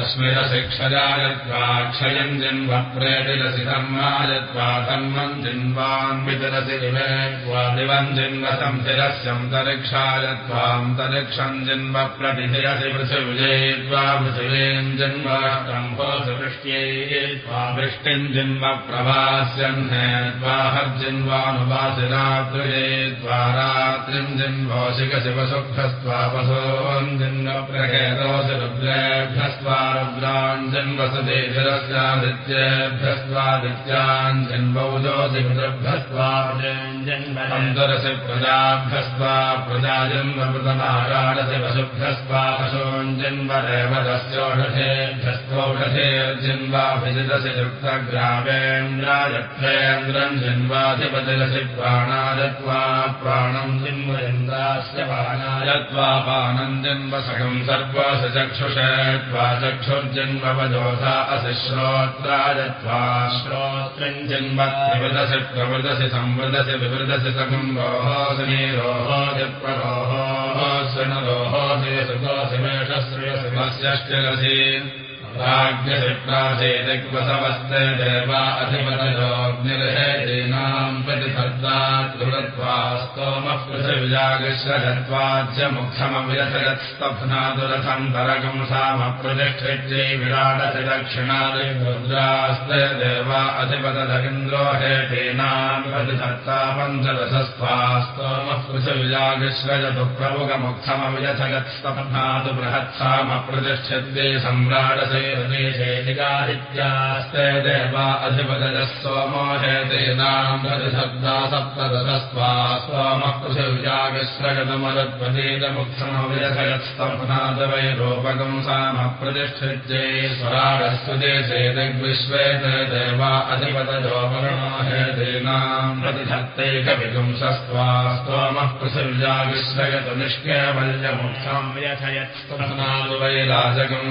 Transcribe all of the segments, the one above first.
तस्मिरशिक्षजायत्वा क्षयम् जिन्व प्रेतिरसि धर्मायत्वा धर्मम् जिन्वान्वितिरसि दिवेत्वा दिवम् जिन्वसंसिरस्यन्तरिक्षायत्वान्तरिक्षम् जिन्व प्रतिथिरसि पृथिविजयित्वा पृथिवीम् जिन्वाष्टम्भोसवृष्ट्यै त्वा वृष्टिम् जिन्व प्रभास्यह्नेत्वा हर्जिन्वानुवासि रात्रिये त्वा रात्रिम् जिन्वोषिक शिवसुभ्यस्त्वापसोम् जिन्व प्रहेतोऽसि रुद्रेभ्यस्त्वा जन्मौजोऽसि पितृभ्यस्त्वान्तरसि प्रजाभ्यस्त्वा प्रजाजन्मृतमाराणसि वसुभ्यस्त्वा पशून् जन्वरेवदस्योषधेभ्यस्त्वौषधेर्जन्वाभिजितसि युक्तग्रावेन्द्रायत्रेन्द्रम् जन्वाधिपतिरसि प्राणायत्वा प्राणम् जिन्वयन्द्रास्य पानायत्वा पानम् जन्मसखम् सर्वस चक्षुषत्वा चक्षुर्जन्मवजोधा असि श्रोत्रायत्वा श्रोत्रम् जन्म विवृदसि प्रवृदसि संवृदसि विवृदसि मस्यश्चिरसि राज्ञसि प्राचेदिग्वसवस्ते देवा अधिपतयोग्निर्हेदीनाम् प्रतिफर्दात् कृत्वा स्तोमः पृथिविजागश्रजत्वाच्च मुखमविरथयत्स्तभ्नादुरथम् तरकम् सामप्रतिष्ठित्यै विराडसि दक्षिणादिरुद्रास्ते देवा अधिपतदगिन्द्रो हेतीनाम् प्रतिधत्ता पञ्चरसस्त्वा स्तोमः पृथिविजागश्रजतु प्रमुखमुखमविरथयत्स्तभ्नादु बृहत्सामप्रतिष्ठित्यै सम्राडसे ेदित्यास्ते देवा अधिपदजः सोमो हेतेनाम् प्रतिशब्दा सप्तदस्त्वा सोमः पृथिव्यागस्रगतमरुत्पदीतमुत्समविरथयत्स्तम्भनादवैरोपकम् सामप्रतिष्ठित्यै स्वराडस्तु देशे दिग्विश्वे ते देवा अधिपतजो वरुणो हेतेनाम् प्रतिधत्तैकविगुंसस्त्वा स्तोमः पृथिव्यागस्रगतु निष्केवल्यमुत्सम् व्यथयत्स्तम्भनादुवैराजकम्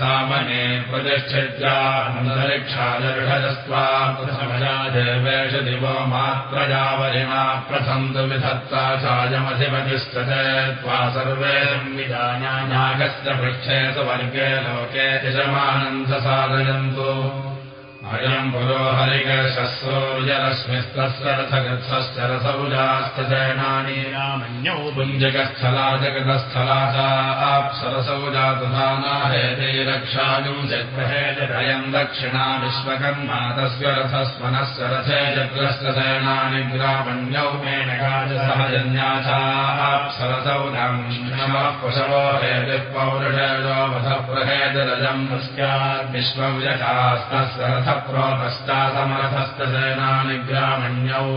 सामने प्रतिष्ठित्यान्तरिक्षादर्हजस्त्वा प्रथमया देवेश दिवो मात्रजावरिणा प्रथन्तु विधत्ता चायमधिपतिश्च त्वा सर्वे संविधानानागस्य पृष्ठे सुवर्गे लोके यजमानन्द साधयन्तु अयम् पुरोहरिकशस्रोजरश्मिस्तस्य रथगत्सश्च रसौजास्तजनानि रामन्यौ पुञ्जकस्थला जगतस्थला चाप्सरसौजा तथाना हेते रक्षायुम् जग्रहेजयम् दक्षिणा विश्वकर्मा तस्य रथस्वनस्य रथे जग्रस्य शयनानि ग्रामण्यौ मेनकाजसहजन्या चाप्सरसौजम् नमः पशवो हेतिः पौरुषेजो वधप्रहेजरजम् स्याद्विश्वव्यकास्तस्य रथ प्रोतश्चासमरथस्तसेनानि ग्रामण्यौ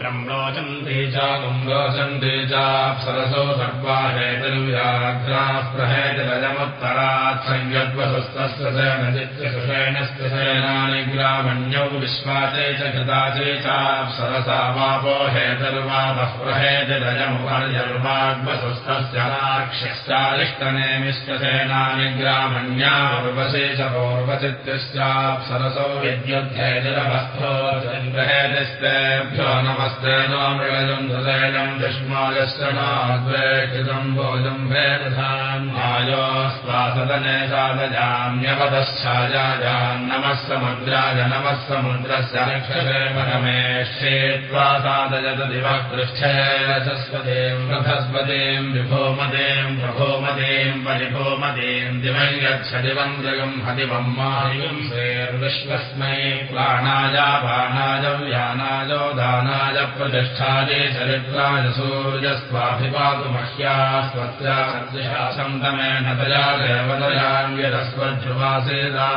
ब्रह्मोचन्ते चागुम् रोचन्ते चाप्सरसो सर्वाहेतर्व्याघ्राः प्रहेतरजमुत्तरात् संयद्वसुस्तस्य सेनचित्यसुषेणस्य सेनानि ग्रामण्यौ विश्वाचे च कृताचे चाप्सरसा वापो राक्ष्यश्चारिष्टनेमिश्च सेनानि ग्रामण्या पूर्वशे च पूर्वचित्यश्चाप्सरसौ ग्रहेदिस्तेभ्यो नमस्ते नो मृगजम् सुशैलम् विष्मायश्च नाद्वेक्षितम् भोजम् भेदधान्यायो स्वासदने सादजाम्यपदश्चायाजान्नमः समुद्राय नमः समुद्रस्य रक्षसे परमेष्ये त्वा सादयत दिवः विभोमदेम् प्रभोमदेम् परिभोमदेम् दिवम् यच्छ दिवम् जगम् हदिवम् मायुम् सेर्विश्वस्मै प्राणाय बाणाय व्यानाय दानाय प्रतिष्ठाय चरित्राय सूर्यस्वाभिपातु मह्या स्वत्या सन्तमेन तया देवदयाङ्गिरस्वध्रुवासेदा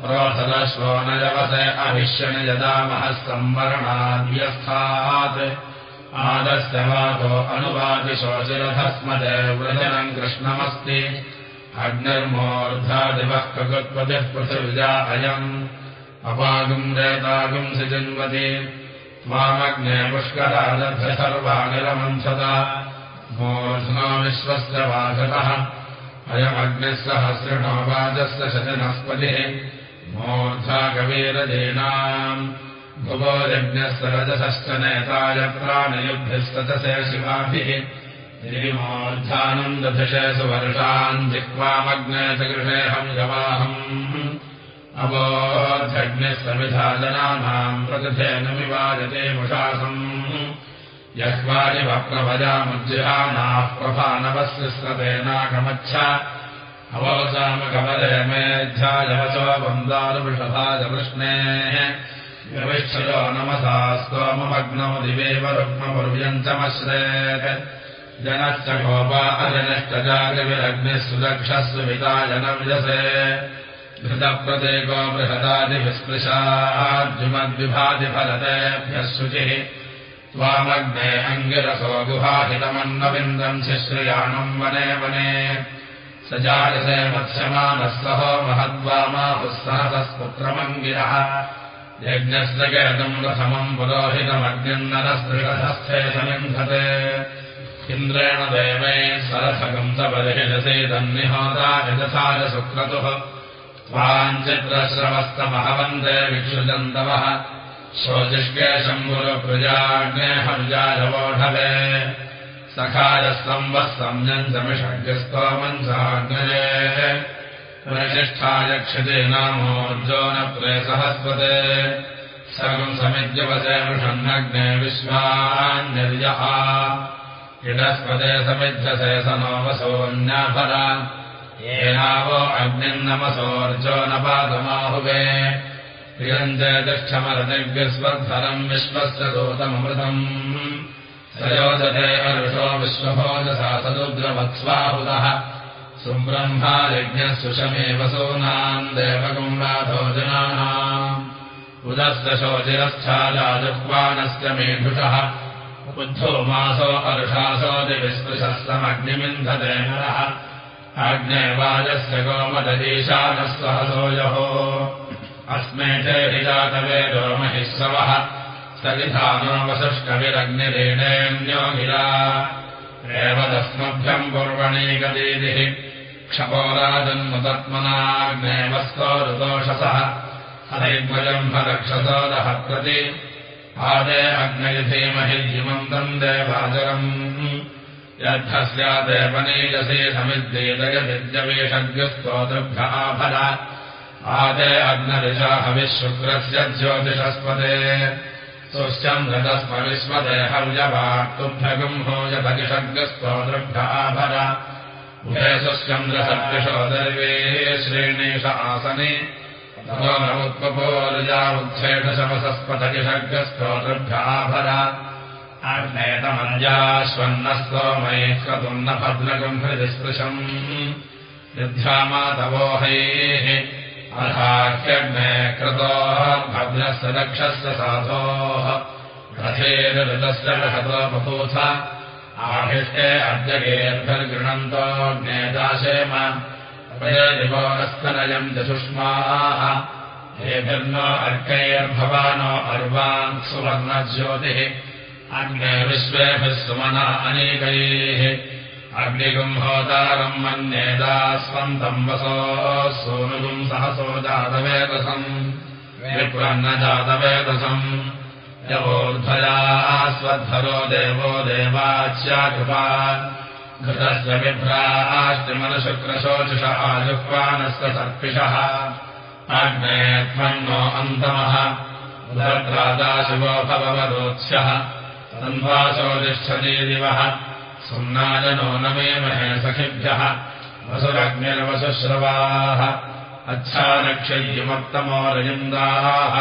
प्रोथदश्वोनजवसे अभिष्यणि यदामः संवरणाद्यस्थात् आदस्य वातो अनुवादिशोचिरथस्मदे व्रजनम् कृष्णमस्ति। अग्निर्मोर्धादिवः कगत्पतिः पृथिविजा अयम् अपागुम् रेतागुम् सिजन्वति। त्वामग्ने पुष्करादभ्य सर्वानिरमन्थता। मूर्ध्नो विश्वस्य वाचतः। अयमग्निः सहस्रिणो वाजस्य शचनस्पतिः मूर्धा कवीरदीनाम् भुवो यज्ञस्य रजसश्च नेताय प्राणयुद्धिस्तचसे शिवाभिः। श्रीमोर्धानन्दधिषे सुवर्षान् जिह्वामग्ने च गृहेऽहम् यवाहम् अवोऽध्यग्निः समिधा जनानाम् प्रतिथेन विवाजते मुषासम् यह्वादिवप्रभजामुज्जिहानाः प्रभानवस्तिस्रतेनाकमच्छ अवोचामकमले मेध्यायवचो वन्दारुवृषभाजवृष्णेः। विविष्ठयो नमसा स्तोममग्नौ दिवेव रुग्मपुर्व्यञ्चमश्रेत् जनश्च गोपा अजनष्टजागविरग्निः सुदक्षः सुविताजनविजसे घृतप्रत्येको बृहदादिविस्पृशार्जुमद्विभातिफलतेभ्यः शुचिः। त्वामग्ने अङ्गिरसो गुहाहितमन्नविन्दम् शिश्रियाणम् वने वने। स जायसे मत्स्यमानः सहो महद्वामाहुःसहसस्पुत्रमङ्गिरः यज्ञस्य केतम् रथमम् पुरोहितमग्निन्नरस्पृशस्थे समिन्धते। इन्द्रेण देवैः सरसगम् स बलिषसेदन्निहोता यजसा च सुक्रतुः त्वाञ्चित्रश्रवस्तमहवन्दे विक्षुजन्तवः शोचिष्के शम्भुरप्रजाज्ञे हर्जाजवोढवे सखायस्तम्बः संयञ्चमिषज्ञस्तोमञ्चाग्नये प्रतिष्ठाय नामोर्जो न प्रेसहस्पते सर्वम् समिद्यवसे वृषन्नग्ने विश्वान्यर्यः इडस्पते समिध्यसे स नोवसोऽन्याफला येनावो अग्निन्नमसोऽर्जो न पादमाहुवे तिष्ठमरतिव्यस्वर्धनम् विश्वस्य दूतममृतम्। सयोजते अरुषो विश्वभोजसा सदुग्रवत्स्वाहुतः। सुब्रह्मा यज्ञः सुषमेव सोनाम् देवकुम्बाधो जनानाम्। उदस्य शोचिरस्थाजाजुह्वानस्य मेधुषः। बुद्धो मासो अरुषासो दिविस्पृशस्तमग्निमिन्धते नरः आज्ञेवाजस्य गोमदीशानः सहसोजः अस्मे च हिजातवेदो महिस्रवः सविधानो वसुष्कविरग्निरेणेऽन्यो गिरा एव दस्मभ्यम् पूर्वणीकदीदिः क्षपोराजन्मतत्मनाग्नेवस्तो ऋतोषसः। हरिग्मजम्भरक्षसोदः प्रति आदे अग्नयधीमहि द्युमन्तम् देवाजरम् यद्धस्यादेवनीयसे समिद्येदयविद्यवेषज्ञस्तोतृभ्याफल आदे अग्नदिशाहविः शुक्रस्य ज्योतिषस्पदे। सुश्चम् गतस्म विश्वदेहव्यवाक्तुभ्यगम् भोजभगिषज्ञस्तोतृभ्याफल उभे सुश्चन्द्रसद्यशो दर्वे श्रेणीष आसने। उत्थेषशमसस्पथगिषज्ञस्तोतृभ्याफल अग्नेतमञ्जाश्वन्नस्तोमैः क्रतुम् न भद्रगम् हृदिस्पृशम् युध्यामातवोहैः अथाह्यग्ने क्रतोः भद्रस्य दक्षस्य साधोः। रथेरऋतस्य रहतो बभूथ आभिष्टे अद्यगेर्भिर्गृणन्तो ज्ञेदाशेम दिवोरस्तनयम् चुष्माः हेभिर्नो अर्कैर्भवानो अर्वान् सुवर्णज्योतिः अग्ने विश्वेभिः सुमना अनेकैः अग्निगुम्भोतारम् मन्येदास्वन्तम् वसो सोनुगुम् सहसो जातवेदसम् विप्रन्न जातवेदसम् यवोर्ध्वया स्वद्धरो देवो देवाच्याकृपा घृतस्य बिभ्राष्टिमनुशुक्रशोचिष आजुह्वानस्य सर्पिषः। अग्ने त्वन्नो अन्तमः उदर्द्रादाशिवो भववरोत्स्यः तन्वासो तिष्ठति दिवः सुम्नाजनो न मे महे सखिभ्यः। वसुरग्निर्वसुश्रवाः। अच्छानक्षय्युमत्तमो रजिन्दाः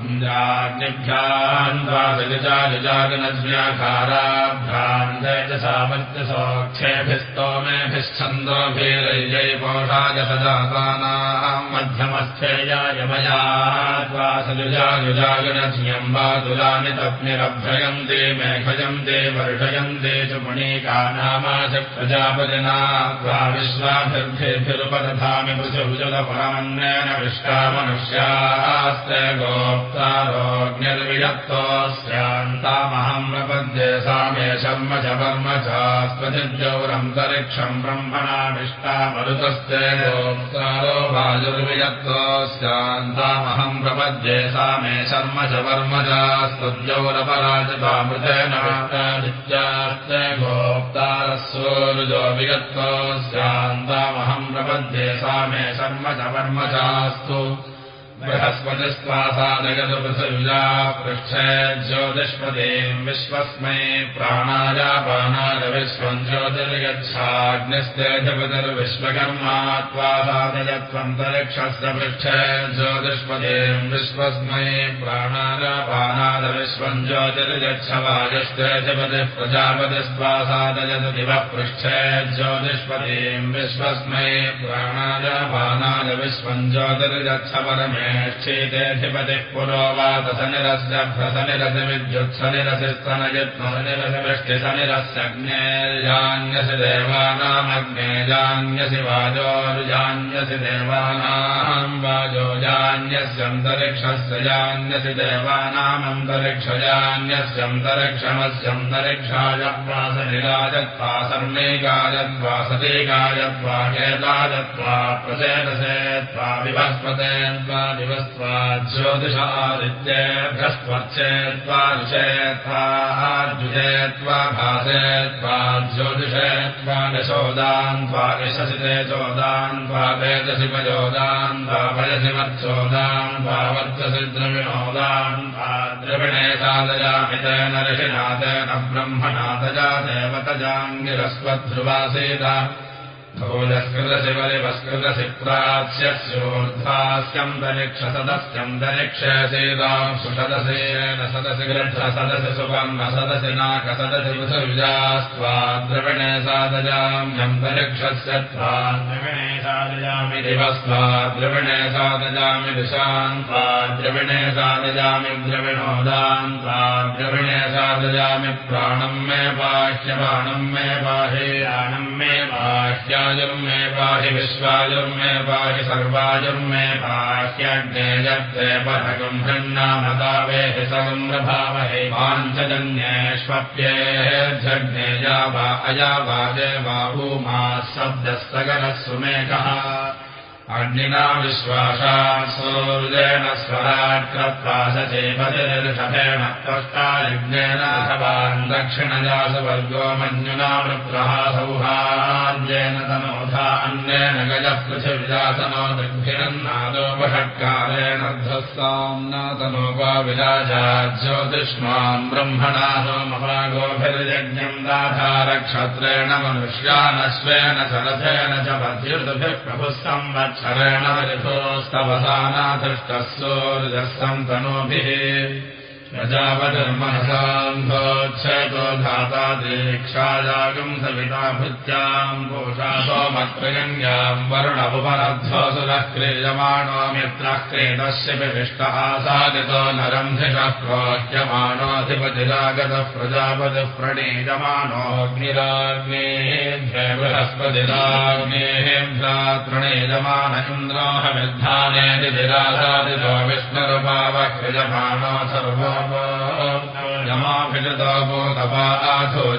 इन्द्राग्निभ्यान्वाजलिजालिजागनज्ञाकाराभ्यान्तसौक्षेभिस्तोमेभिश्छन्दोभिरैजै पोषाय सजातानाम् वा तुलानि तप्निरभ्रयन्ते मेघयन्ते वर्षयन्ते च पुणीकानामाच प्रजापजना त्वा विश्वाभिर्भेभिरुपदधामि पृथुजलपरमन्नेन विष्टा मनुष्यास्ते गोप् गोप्तारोग्निर्विजत्तोऽस्यान्तामहम् प्रपद्ये सा मे शर्म च वर्म चास्पतिद्यौरन्तरिक्षम् ब्रह्मणामिष्टा मरुतस्ते गोप्तारो वायुर्विजत्तोऽस्यान्तामहम् प्रपद्ये सा मे शर्म च वर्म चास्तुद्यौरपराजतामृतेन वित्तादित्यास्ते गोप्तारस्वोरुजो विगत्तोऽस्यान्तामहम् प्रपद्ये सा मे शर्म च वर्म चास्तु बृहस्पतिस्त्वासा जगदपृथिविजा पृष्ठे ज्योतिष्पतीम् विश्वस्मै प्राणायापानादविश्वम् ज्योतिर्गच्छाग्निस्तेजपतिर्विश्वकर्मा त्वासादयत्वन्तरिक्षस्य पृष्ठे ज्योतिष्पतीम् विश्वस्मै प्राणायापानादविश्वम् ज्योतिर्गच्छ वायुस्तेजपतिः प्रजापतिस्त्वासादयत दिवः पृष्ठे ज्योतिष्पतीम् विश्वस्मै प्राणायापानादविश्वम् ज्योतिर्गच्छ परमे ेतेऽधिपतिः पुरोवातसनिरस्य भ्रसनिरसिस्तनयत्नसनिरसिवृष्टिसनिरस्यग्नेर्जान्यसि देवानामग्नेजान्यसि वाजोरुजान्यसि देवानाम् वाजोजान्यस्यन्तरिक्षस्य जान्यसि देवानामन्तरिक्षजान्यस्यन्तरिक्षमस्यन्तरिक्षाय वासनिराजत्वा सर्णैकायद्वासते गायत्वा केताजत्वा प्रचेतसे त्वा विभस्पते दिवस्त्वा ज्योतिषादित्येभ्यस्त्वच्चेत्वा ऋषेत्वाद्विषेत्वा भासेत्वा ज्योतिषेत्वा यशोदान् त्वा यशसिते चोदान् त्वा वेदसि पयोदान् त्वा वयसि मत्सोदान् त्वा वर्चसि द्रविणोदान् त्वा द्रविणे तेन ऋषिनाथेन ब्रह्मणातजा देवतजाङ्गिरस्वध्रुवासीत भोजस्कृतशिवरिवस्कृतसि प्राच्यस्योर्ध्वास्यन्तरिक्षसदस्यन्तरिक्षसेदाम् सुषदसेन सदसि गृध्रसदसि सुवर्म सदसि नाकसदसि पृथिविजास्त्वाद्रविणे सादजाम्यन्तरिक्षस्य त्वाद्रविणे सादयामि दिवस्त्वाद्रविणे सादजामि दिशान् त्वाद्रविणे सादजामि द्रविणोदान् त्वाद्रविणे सादजामि प्राणम् मे बाह्यबाणम् मे बाह्याणम् मे बाह्या युर्मे पाहि विश्वायुर्मे पाहि सर्वायुर्मे पाह्यज्ञेयत्वे परगम् हृन्नामदावेहि सगम्रभावहे पाञ्चजन्येष्वप्येऽध्यज्ञेया वा अया वा देवाहूमा शब्दस्तगरः सुमेकः अग्निना विश्वासात् सूर्येण स्वराट्कृत्वा सचेपतिर्षभेण त्वष्टायज्ञेन भवान् दक्षिणया सुवर्गो मञ्जुना वृत्रः सौहार्येन तनोधा अन्येन गजः पृथिविजातनो दिग्भिरन्नादोपषट्कारेण ध्वस्ताम्नातनोपा विराजा ज्योतिष्माम् ब्रह्मणा सोमभागोभिर्यज्ञम् दाधारक्षत्रेण मनुष्यानश्वेन सरथेन च पद्युतभिः प्रभुः संवत् क्षरेण परिभोस्तवसानाधृष्टः सोर्जः तनोभिः दीक्षाजागम् सविता भृत्याम् पोषा सोमत्रयन्याम् वरुणपुपरध्वसुरः क्रीयमाणो मित्रः क्रीडस्य विशिष्टः सादितो नरन्धिषः प्रोह्यमाणोऽधिपतिरागतः प्रजापतिः प्रणीयमानोऽग्निराग्नेभ्य बृहस्पतिराग्नेभ्या प्रणीयमान इन्द्रोहमिद्धानेतिरासादितो विष्णुरुपावः क्रियमाणो सर्वो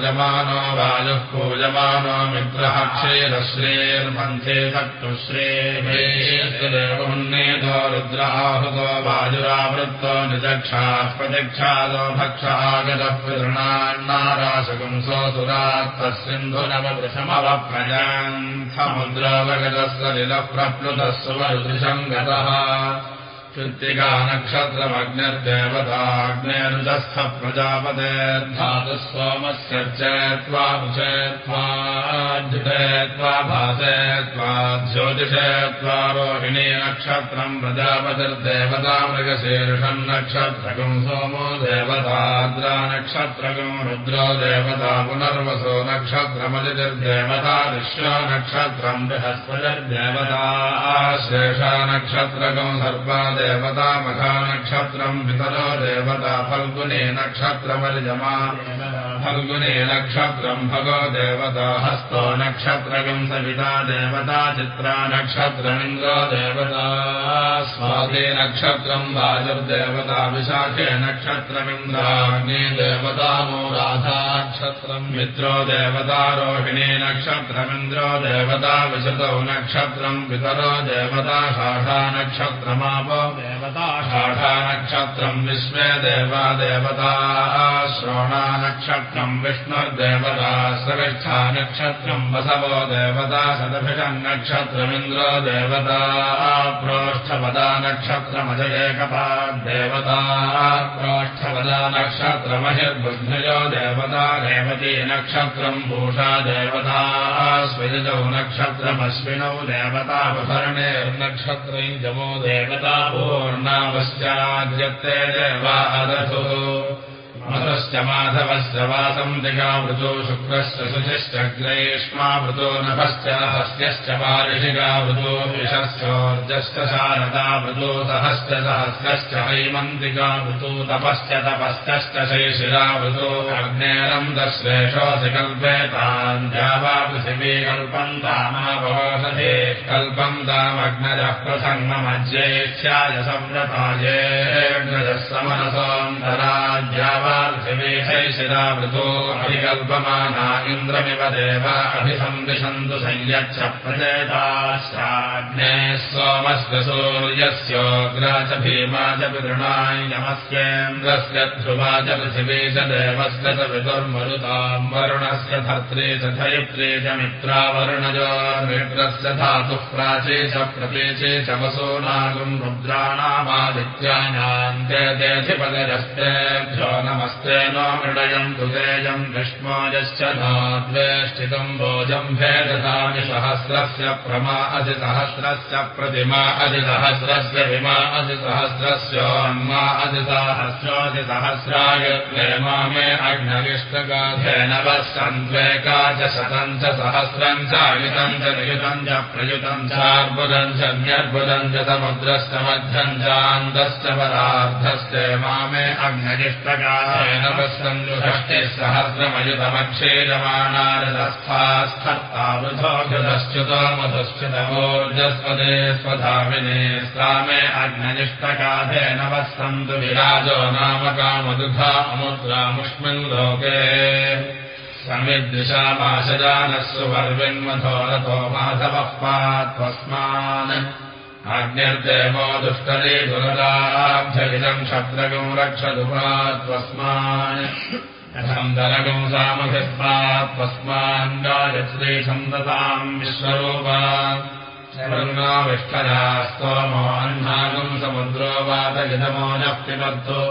यमानो वायुः पूजमानो मित्रः क्षेरश्रेर्मन्थे चक्षुश्रेदेवन्नेतो रुद्राहुतो वायुरावृत्तो निदक्षाः प्रदक्षादो भक्षागतः पितृणान्नाराशकुंसोऽसुरात्तसिन्धुनवृषमवप्रजान् समुद्रावगतः सलिलः प्रप्लुतः सुवरुदृशम् गतः कृत्तिका नक्षत्रमग्निर्देवताग्नेरुदस्थ प्रजापतेर्धातुः सोमस्य चेत्वा उचेत्वाद्युतेत्वा भासेत्वा ज्योतिषेत्वा रोहिणी नक्षत्रम् प्रजापतिर्देवता मृगशीर्षम् नक्षत्रकम् सोमो देवता आर्द्रा नक्षत्रकम् रुद्रो देवता पुनर्वसो नक्षत्रमलिर्देवता विश्वा नक्षत्रम् बृहस्पतिर्देवता शेषा नक्षत्रकम् सर्वा देवता मखा नक्षत्रम् पितरो देवता फल्गुने नक्षत्रमलिजमा फल्गुने नक्षत्रम् भगो देवता हस्तो नक्षत्रकम् सविता देवता चित्रा नक्षत्रमिन्द्रो देवता स्वाति नक्षत्रम् वाजुर्देवता विशाखे नक्षत्रमिन्द्राग्ने देवतामो राधा नक्षत्रम् मित्रो देवता रोहिणी नक्षत्रमिन्द्रो देवता विशतौ नक्षत्रम् पितरो देवता शाखा नक्षत्रमापो देवता शाखा नक्षत्रम् विश्वे देवा देवता श्रोणा नक्षत्रम् विष्णुर्देवता सविष्ठा नक्षत्रम् वसवो देवता शतभिषम् नक्षत्रमिन्द्रो देवता प्रोष्ठपदा नक्षत्रमजयेकपाद्देवता प्रोष्ठपदा नक्षत्रमहिर्बुद्धयो देवता रेवती नक्षत्रम् भूषा देवता स्विजौ नक्षत्रमश्विनौ देवता पधर्णेर्नक्षत्रै जमो देवता पूर्णावश्चाद्यत्ते देवा अदधुः मधश्च माधवस्य वासम् दिगावृतो शुक्रस्य शुचिश्च ग्रैष्मावृतो नभश्च हस्यश्च पारिषिकावृतो विषश्चोर्जश्च शारदावृतो सहश्च सहस्रश्च हैमन्तिकावृतो तपश्च तपश्चश्च शैशिरावृतो अग्नेरन्दश्रेषोऽसि कल्पेताम् द्यावा पृथिवी कल्पन्तामावोषधे कल्पन्तामग्नजः प्रसङ्गमज्येष्याय संव्रतायेऽग्नजः समनसोऽन्तराज्यावा पृथिवीशैशिरावृतो अभिकल्पमाना इन्द्रमिव देव अभिसंविशन्तु संयच्छ प्रचेताश्चाग्ने सोमस्य सूर्यस्योग्रा च भीमा च पितृणाय नमस्येन्द्रस्य ध्रुवा च पृथिवी च देवस्य च पितुर्मरुताम् वरुणस्य धर्त्रे च धयित्रे च मित्रावरुणजो मित्रस्य धातुः प्राचे च प्रपेचे च वसूनागुम् रुद्राणामादित्यानान्त्यधिपदजस्तेभ्यो नमस्ते नो मृडयम् तुतेजम् विष्मोजश्च नाद्वेष्टितम् भोजम् भेदधामि सहस्रस्य प्रमा अधि सहस्रस्य प्रतिमा अधिसहस्रस्य विमा अधिसहस्रस्योन्मा अधिसहस्रोऽधिसहस्राय प्रेमा मे अग्नविष्टगाधेनवः सन्त्वेका च शतम् च सहस्रम् च अयुतम् च नियुतम् च प्रयुतम् चार्बुदम् च न्यर्बुदम् च समुद्रश्च मध्यम् चान्दश्च परार्धस्ते मामे अग्नजिष्टगाधेनवः सन्दुषष्टिः सहस्रमयुतमक्षीरमाणारदस्थास्थर्तावृथोऽभ्युदश्च्युतो मधुश्च्युतमोर्जस्पदे स्वधामिने अग्नजिष्टगाधेन वः सन्तु विराजो नामकामदुघा अमुद्रामुष्मिन् लोके। समिद्दिशामाशजानः सुवर्विन्मथोरथो माधवः पात्वस्मान् आज्ञर्देवो दुष्टरे दुरदाभ्यगितम् क्षत्रगम् रक्षतु पात्वस्मान् कथम् दरगम् सामभिस्मात्वस्मान् गायत्री छन्दताम् विश्वरूपा। शरणा स्तोमो अह्नागम् समुद्रो वातगितमो नः पिबद्धो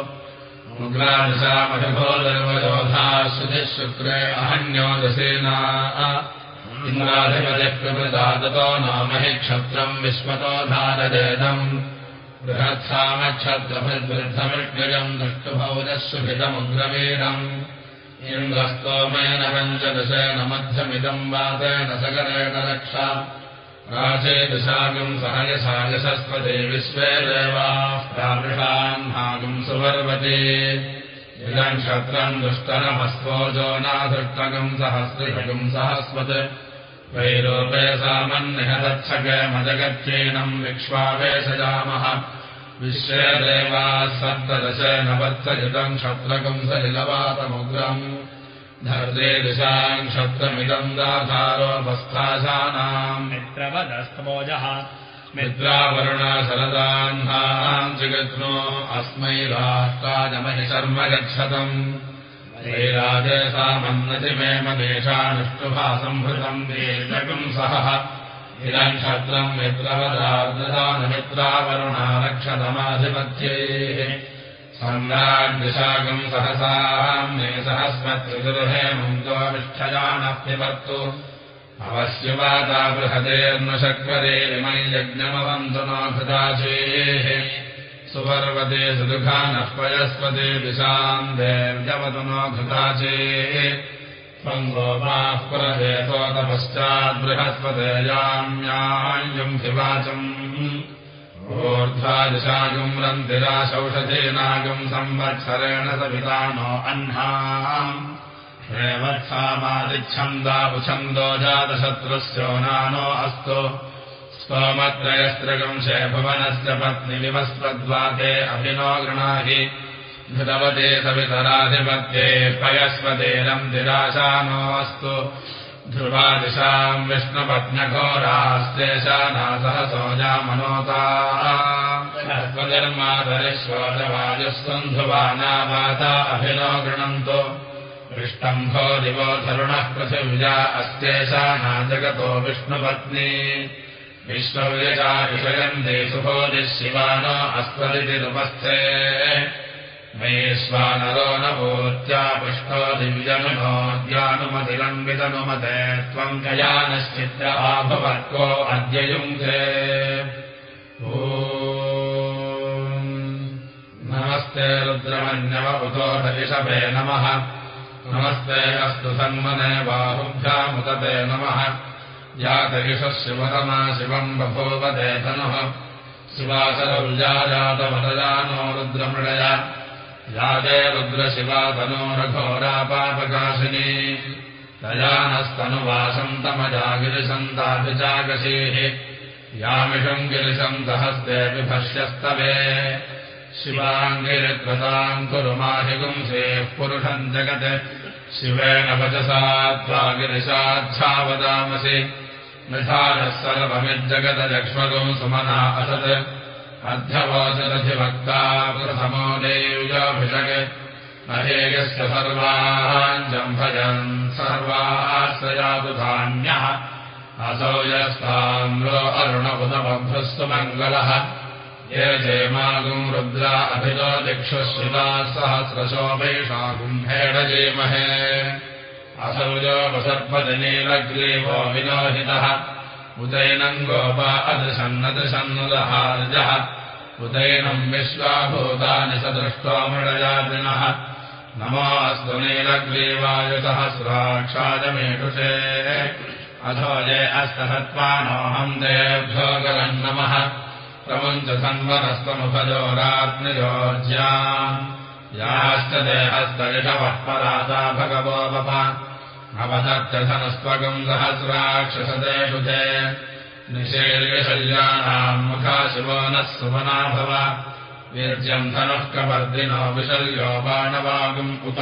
उग्रादिशामभिभोदर्वयोधा श्रुतिः शुक्रे अहन्यो दशेना इन्द्राधिपतिः प्रभृदादतो नामहि क्षत्रम् विश्वतो धारदेदम्। बृहत्सामक्षत्रभिद्वृद्धमिर्गजम् दृष्टुभौजः सुभितमुग्रवीरम् इन्द्रस्तोमेन पञ्चदशेन मध्यमिदम् वातेन सकरेण रक्षा। राजे दशागम् सहयसायशस्पते विश्वे देवाः प्रावृषान्भागम् सुवर्वते। इदम् क्षत्रम् दुष्टनमस्त्वोजो नाधृष्टगम् सहस्रिभगम् सहस्वत् वैरोपे सामन्निहतच्छगमजगत्येनम् विक्ष्वावेशयामः विश्वे देवाः सप्तदशेन वत्सयुतम् क्षत्रकम् सलिलवातमुग्रम् धर्ते दिशाम् क्षत्रमिदम् दाधारोपस्थाशानाम्। मित्रवदस्तमोजः मित्रावरुणा शरदाह्नाम् जगत्नो अस्मै राष्ट्राजमहि शर्म गच्छतम् वैराजे सामन्नति मे मदेशानुष्टुभासम्भृतम् वेदकम् सहः इदम् क्षत्रम् मुन्दोमिष्ठजानः पिबर्तु अवश्यवाता बृहदेर्न शक्वरे इमै यज्ञमवन्तु नो हृदाचेः सुपर्वते सुदुघानः पयस्पते दिशाम् देव्यवतु नो घृताचे त्वङ्गोपाः पुरहेतोतपश्चात् बृहस्पतेयाम्यायुम् हिवाचम्। ऊर्ध्वादिशायुम् रन्तिराशौषधेनायुम् संवत्सरेण सविता नो अह्नाम् हेवत्सामादिच्छन्दापुछन्दो जातशत्रुस्यो नानो अस्तु स्तोमत्रयस्त्रगंशे भुवनस्य पत्निविवस्वद्वाते अभिनो गृणाहि। धृतवते सवितराधिपत्ये पयस्वतेरम् दिराशानोऽस्तु। ध्रुवादिशाम् विष्णुपत्न्यघोरास्तेशानासह अभिनो गृणन्तो। पृष्टम्भो दिवो धरुणः पृथिव्या अस्तेशाना जगतो विष्णुपत्नी विश्वव्यजा विषयन्ते सुभोजिः शिवानो अस्त्वदितिरुपस्थे वैश्वानरो न भूत्या पृष्ठो दिव्यनुमोद्यानुमतिलम्बितनुमते त्वम् कयानश्चित्र आभवत्को अद्य युङ्के नमस्ते रुद्रमन्यव उतो हरिषभे नमः। नमस्ते अस्तु सन्मने बाहुभ्यामुदते नमः यातरिषः शिवतमा शिवम् बभूवदे धनुः शिवासरौजातवदजानो रुद्रमृडया। यादे रुद्रशिवातनो रघोरापापकाशिनी दयानस्तनुवासन्तमजागिरिसन्ताभिजागशीः यामिषम् गिरिसन्तहस्ते विभष्यस्तवे शिवाङ्गिरिकृताम् कुरुमाहिगुंसेः पुरुषम् जगत्। शिवेन वचसा त्वा गिरिशाच्छावदामसि निधानः सर्वमिज्जगदलक्ष्मगम् सुमना असत्। अध्यवोचदधिभक्ता प्रथमो देव्याभिषक्। महेयस्य सर्वाञ्जम्भजन् सर्वाश्रयातु धान्यः। असौ यस्ताम्रो अरुणबुधमभ्रस्तु मङ्गलः। ये जयमागुम् रुद्रा अभितो दिक्षु शिवा सहस्रशोभैषागुम्भेण जेमहे असौ योपसर्पदिनीलग्रीवो विलोहितः। उदैनम् गोपा अदृशन्नदृशन्नुदहार्जः। उदैनम् विश्वाभूतानि स दृष्ट्वा मृडजातिनः नमोऽस्तु नीलग्रीवायुसहस्राक्षादमेषुषे अथो ये अस्तहत्वानोऽहम् देभ्यो गलम् नमः प्रमुञ्च संवरस्तमुभजोरात्मयोज्याम् याश्च देहस्तरिषवः पराता भगवो वप अवदत्यधनस्त्वगम् सहस्राक्षसतेषु ते। निषेर्यशल्यानाम् मुखा शिवो नः सुमना भव। वीर्यम् धनुः कवर्दिनो विशल्यो बाणवागुम् उत।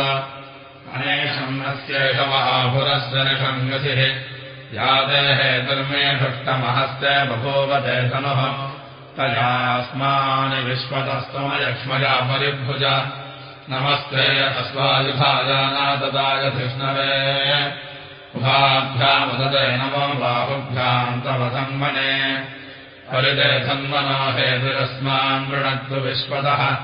अनेशम् अस्येष महाभुरस्य निषम् गतिः यादेः दुर्मेषुष्टमहस्ते बभूवते धनुः। तयास्मानि विश्वतस्तमयक्ष्मया परिभुज नमस्ते अस्वायुधाजानाददाय कृष्णवे। उभाभ्यामुदते नमो बाहुभ्याम् तव सन्मने। परिते सन्मनो हेतुरस्मान् विश्वतः।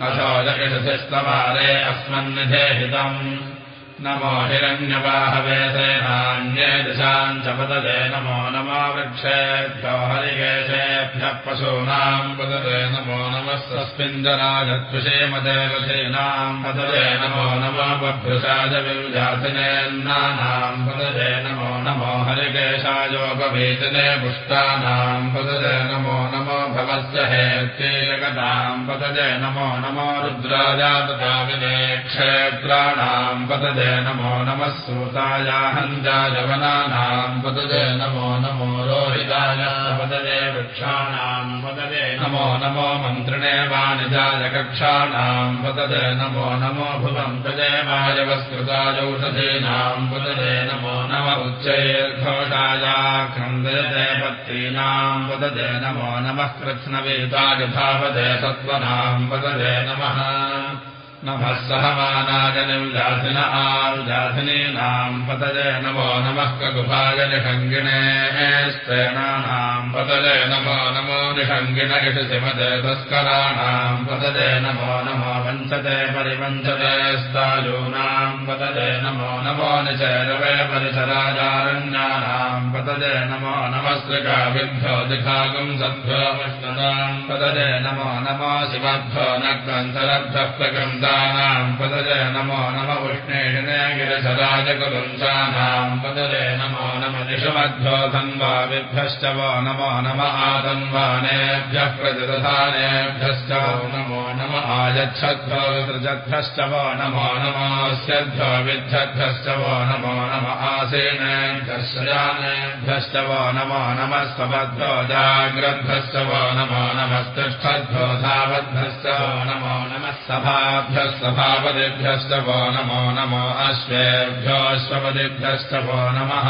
न शोचकिषधिस्तवारे अस्मन्निधेहितम् नमो हिरण्यवाहवेदे नान्ये दिशाम् च पदते नमो नमो वृक्षेभ्यो हरिकेशेभ्यः पशूनाम् पदते नमो नमः स्वस्मिन्दरागत्विषेमदेवधीनाम् पदते नमो नमो बभ्रुषाजविजातिनेन्नानाम् पदते नमो नमो हरिकेशायोगभीतिने पुष्टानाम् पदते नमो नमो भवस्य हेत्येजगताम् पदते नमो नमो रुद्राजातदाविने क्षेत्राणाम् पदते नमो नमः सूतायाहञ्जायवनानाम् पदते नमो नमो रोहिताय पदते वृक्षाणाम् पदते नमो नमो मन्त्रिणे वाणिजाय कक्षाणाम् पदते नमो नमो भुवम् प्रदेवायवस्कृतायौषधीनाम् पदते नमो नम उच्चैर्घोषायाक्रन्दयते पत्रीणाम् पदते नमो नमः कृत्स्नवेताय धावते सत्त्वनाम् पदते नमः नमः सहमानाजनिजाथिन आरुजाथिनीनाम् पतजय नमो नमः कगुभाय निषङ्गिणे स्त्रेणानाम् पतजय नमो नमो निषङ्गिण इषसिमते तस्कराणाम् पतजय नमो नमो वञ्चते परिवञ्चते स्तायूनाम् पतजय नमो नमो निचैरवे परिसराजारण्यानाम् पतजय नमो नमस्त्रिकाभिभ्यो दिखागुम् सद्भ्यो विष्णुताम् पतजय नमो नमो शिवभ्यो न ग्रन्थरभ्यः पदजय नमो नम उष्णेषिणे गिरिशराजकुलुञ्चानाम् पदजय नमो नम दिशमध्यो धन्वाविभ्यश्च वो नमो नम आतन्वानेभ्यः प्रतिदधानेभ्यश्च वो नमो नम आयच्छद्भ्यो विसृजद्भ्यश्च वो नमो नमोऽस्यद्भ्यो विद्धद्भ्यश्च वो नमो नम आसेनेभ्यश्च वो नमो नमः स्वभद्भ्यो जाग्रद्भ्यश्च वो नमो नमस्तिष्ठद्भ्यो धावद्भ्यश्च वो नमो नमः सभाभ्य सभापदेभ्यश्च वो नमो नमो अश्वेभ्योऽश्वपदेभ्यश्च वो नमः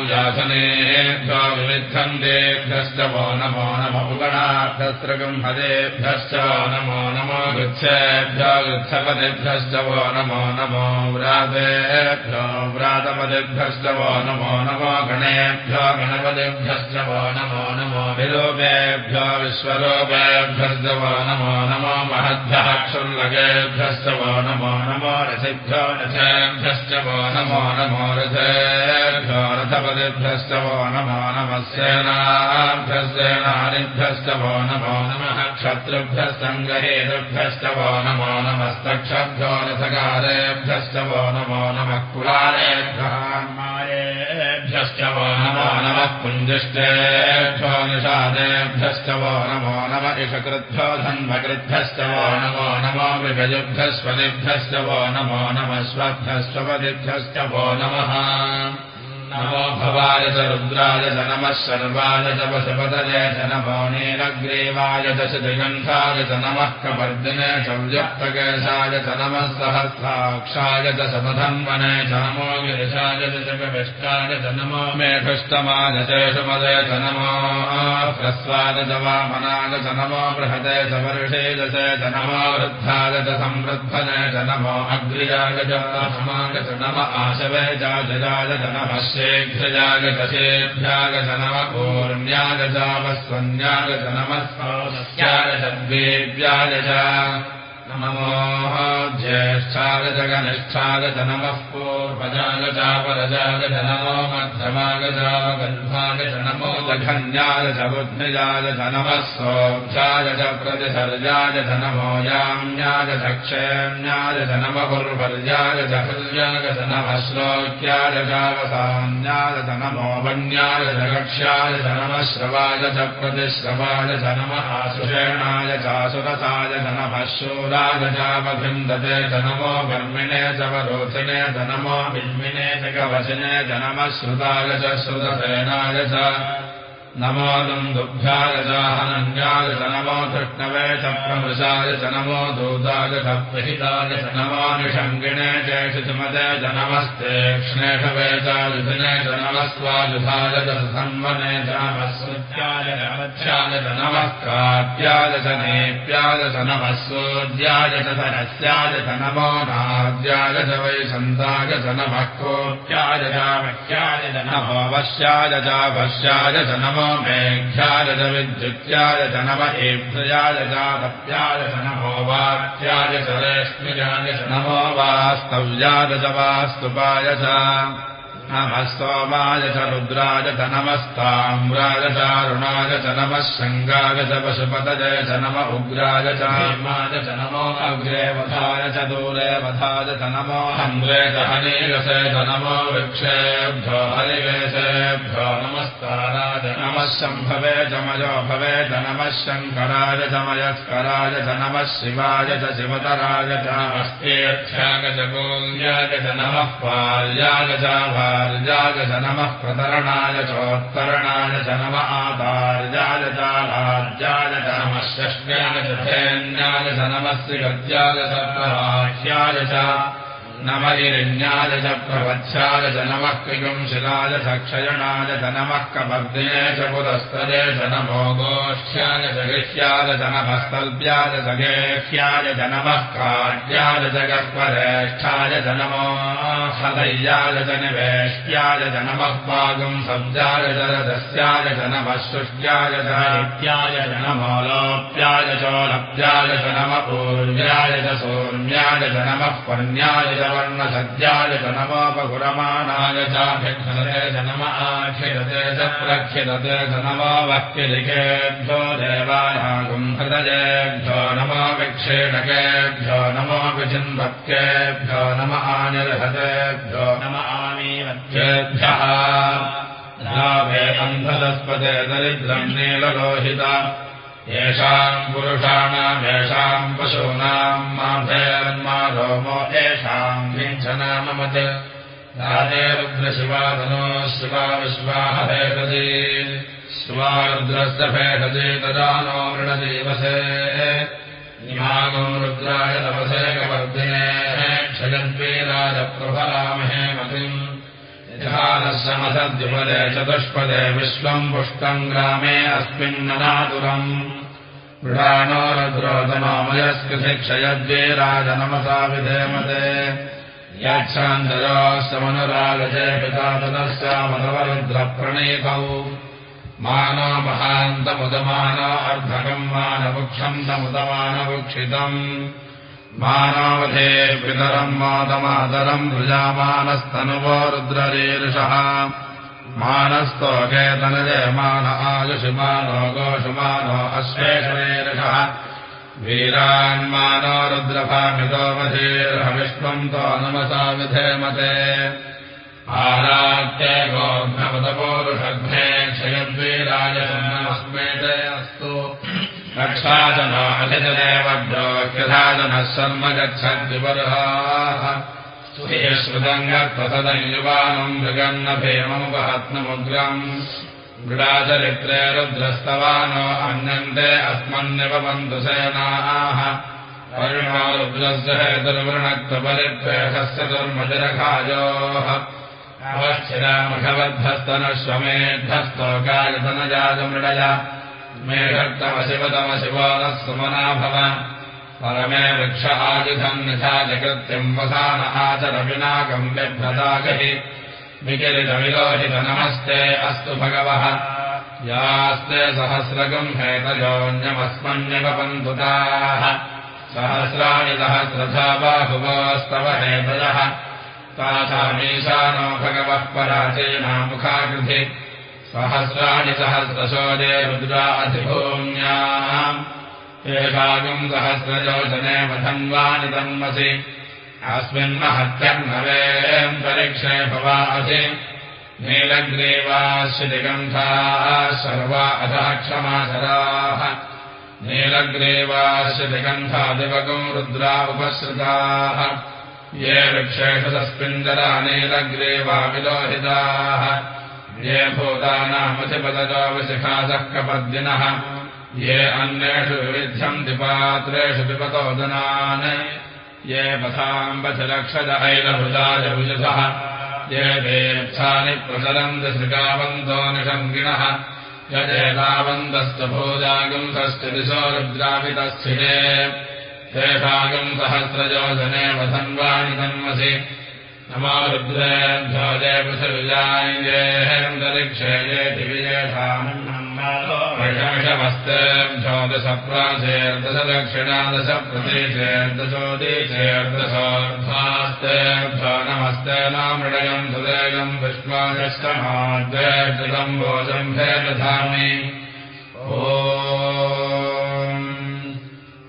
आव्यासनेभ्यो विविद्धन्तेभ्यश्च वो नमो नम उगणाभ्यस्त्रगम्हदेभ्यश्च वो नमो नमो गृच्छेभ्यो गृच्छपदेभ्यश्च वो नमो नमो व्रातेभ्यो व्रातपदेभ्यश्च वो नमो नमो गणेभ्यो गणपदेभ्यश्च वो नमो नमो विलोपेभ्यो विश्वलोपेभ्यश्च वो नमो नमो महद्भ्यः क्षुल्लकेभ्यश्च वो नमो नमो रसिभ्यो रथेभ्यश्च वो नमो नमो रथे रथपदेभ्यश्च वो नमो वो नमो नमः। क्षत्रुभ्यः सङ्गहेतुभ्यश्च वो नमो नमस्तक्षभ्यो रथकारेभ्यश्च वो नमो नमः कुलालेभ्यः मायेभ्यश्च वो नमो नमः कुञ्जिष्टेभ्यो निषादेभ्यश्च वो नमो नम इषकृद्भ्यो धन्वकृद्भ्यश्च वो नमो नमो मृगजुभ्यस्वदिभ्यश्च वो नमो नमः स्वभ्यस्वपदिभ्यश्च वो नमः नमो भवाय च रुद्राय च नमः शर्वाय च वशपदय नीलग्रीवाय दश दिगन्धाय च नमः कपर्दिने च व्यक्तकेशाय च नमः सहस्राक्षाय च शतधन्वने च नमो गिरिशाय च कविष्टाय च नमो मेघष्टमाय चेषुमदय च नमो ह्रस्वाय च वामनाय च नमो बृहदय च वर्षेदश च नमो वृद्धाय च संवृद्धने च नमो अग्र्याय च समाय च नम आशवे चाजयाय च नमः ेभ्यागत नम नमस्कागतद्वेभ्यागज नमो ज्येष्ठागजगनिष्ठागत नमः पूर्वजागजापरजागज नमो मध्यमागजावगल्भागज नमो दघन्यागज बुद्धिजागज नमः सोऽभ्यागज प्रतिसर्जागज नमो याम्यागज क्षेम्यागज नम कुर्वर्यागज हृल्यागज नमः श्लोक्यागजावसान्यागज नमो वन्यागज कक्ष्यागज नमः श्रवागज प्रतिश्रवागज नमः आसुषेणाय चासुरसाय नमः शूरा गजावभिन्दते जनमो वर्मिणे च वरोचिने जनमो बिन्मिने च कवचने जनमः श्रुताय च श्रुतसेनाय च नमो दुन्दुभ्याय च हनन्याय च नमो कृष्णवे च प्रमृशाय च नमो दूताय च प्रहिताय च नमो निषङ्गिणे च शुचिमते च नमस्ते क्ष्णेषवे च युधिने च संवने च नमस्कृत्याय नमध्याय च नमः कात्याय च नेप्याय च नमः सूर्याय च धनस्याय च नमो नाद्याय मह्याय च नमो वश्याय च भस्याय च नमो मेघ्याय च विद्युत्याय च नम एभ्रयाय चातप्याय च नमो वात्याय च रेष्म्याय च नमो वास्तव्याय च वास्तुपाय च नमः सोमाय च रुद्राय च नमस्ताम्राय चारुणाय च नमः शङ्गाय च पशुपतजय च नम उग्राय च हेमाय च नमो अग्रे वधाय च दूरे वधाय च नमो हम्रे च हनीरसे च नमो वृक्षेभ्यो हरिवेशेभ्यो नमस्काराय नमः शम्भवे च मयो भवे च नमः शङ्कराय च मयस्कराय च नमः शिवाय च शिवतराय च अस्तेऽर्थ्याय च गोल्याय च नमः पाल्याय च आधार्याय च नमः प्रतरणाय चोत्तरणाय च नम आधार्याय चालाज्याय च नमः षष्ट्याय च धैन्याय च नमः श्रीगद्याय च प्रहाह्याय च नमरिण्याय च नमः क्षयणाय च नमः च पुरस्तरे च नमो गोष्ठ्याय च गृह्याय च नमस्तल्प्याय च गेह्याय च नमः काड्याय च गह्वरेष्ठाय च नमो हलय्याय च निवेष्ट्याय च नमः पागुं सब्जाय च रदस्याय च नमः सृष्ट्याय च नित्याय च सौम्याय च नमः पर्ण्याय च वर्णसद्याय च नमोपगुरमाणाय चाभिक्षते नम आखिरते च प्रक्षिरते च नमो वक्तिलिखेभ्यो देवानागुम् हृदयेभ्यो नमो विचिन्वक्तेभ्यो नम आनिर्हतेभ्यो आमीवत्येभ्यः। लाभे अन्धदस्पदे दरिद्रम् नीललोहिता येषाम् पुरुषाणामेषाम् पशूनाम् माधेर्मा रोमो येषाम् किञ्चनाममत् राजे रुद्रशिवाधनो शिवा विश्वाहभेषजे शिवारुद्रस्य भेषजे तदा नो मृणदेवसे। इमागो रुद्राय तपसे कवर्धिने। क्षयद्वीराजप्रभरामहे मतिम् यथानश्रमसद्युपदे चतुष्पदे विश्वम् पुष्टम् ग्रामे अस्मिन्ननातुरम् मृडानो रुद्रोदमामयस्कृति क्षयद्वीराजनमसा विधेमते। याच्छान्तयोस्तमनुरागजे पितातनस्यामनवरुद्रप्रणीतौ मानो महान्तमुदमानो अर्धकम् मानवृक्षम् तमुदमानवुक्षितम् मानावधे पितरम् मातमातरम् वृजामानस्तनुवो रुद्ररीर्षः। मानस्तोकेतनजयमान आयुषुमानो गोषुमानो अश्वेषरीर्षः। वीरान्मानो रुद्रभामितोमधीर्हविष्वम् तो नमसा विधेमते आरात्ये गोघ्नपदपोरुषघ्ने क्षयद्वीराय नमस्मेते अस्तु रक्षाजनो अधिजदेवभ्योऽख्यधाजनः शर्म गच्छद्विबर्हाः श्रुतङ्गत्वसदम् युवानम् मृगन्नभेममुपहत्नमुग्रम् मृडाचरित्रे रुद्रस्तवानो अन्यन्ते अस्मन्निपबन्धु सेनाः परिणो रुद्रस्य हेतुर्वृणत्वपरिप्रेषस्य दुर्मजरखायोः अवश्चिरामघवद्भस्तनश्वमेध्वस्तोकायतनजातमृडय नः सुमना भव परमे वृक्ष आयुधम् निधाजकृत्यम् वसान आचरविनाकम् बिभ्रतागहि विकिरितविलोहित नमस्ते अस्तु भगवः। यास्ते सहस्रगम् हेतयोऽन्यमस्मन्यवपन्धुताः सहस्राणि सहस्रथा बाहुवोस्तव हेतयः। तासामीशानो भगवः पराचीनामुखाकृधि सहस्राणि रुद्रा अधिभूम्याम् एकागम् सहस्रयोजने वधन्वानि तन्मसि अस्मिन्महत्यर्णवेऽन्तरिक्षे भवासि नीलग्रीवाश्रिगन्धाः सर्वा अधः क्षमासराः नीलग्रीवाश्रिगन्धादिवगम् रुद्रा उपसृताः। ये वृक्षेषु तस्मिन्दरा नीलग्रीवा विलोहिताः ये विशिखासः कपद्दिनः ये अन्येषु विविध्यम् दिपात्रेषु पिपतोदनान् ये पथाम्बथिलक्षद ऐलभुजाजभुजः ये वेत्सानि प्रचलन्ति श्रिकावन्तो निषङ्गिणः। यदेतावन्तस्तु भोजागुंसश्च दिशो रुद्रापितस्थिते तेषागम् सहस्रयोजने वधन्वानि तन्मसि नमो रुद्रेभ्यो जय पृथिविजायेन्दरिक्षे येति विजयषामस्तेभ्यो दशप्राचेर्दश दक्षिणादश प्रतीचेर्दशोदीचेर्दशोर्ध्वास्तेभ्यो नमस्ते नामृडयम् सुदेगम् विष्मादश्रमाद्वेष्टितम् भोजम् भे दधामि ओ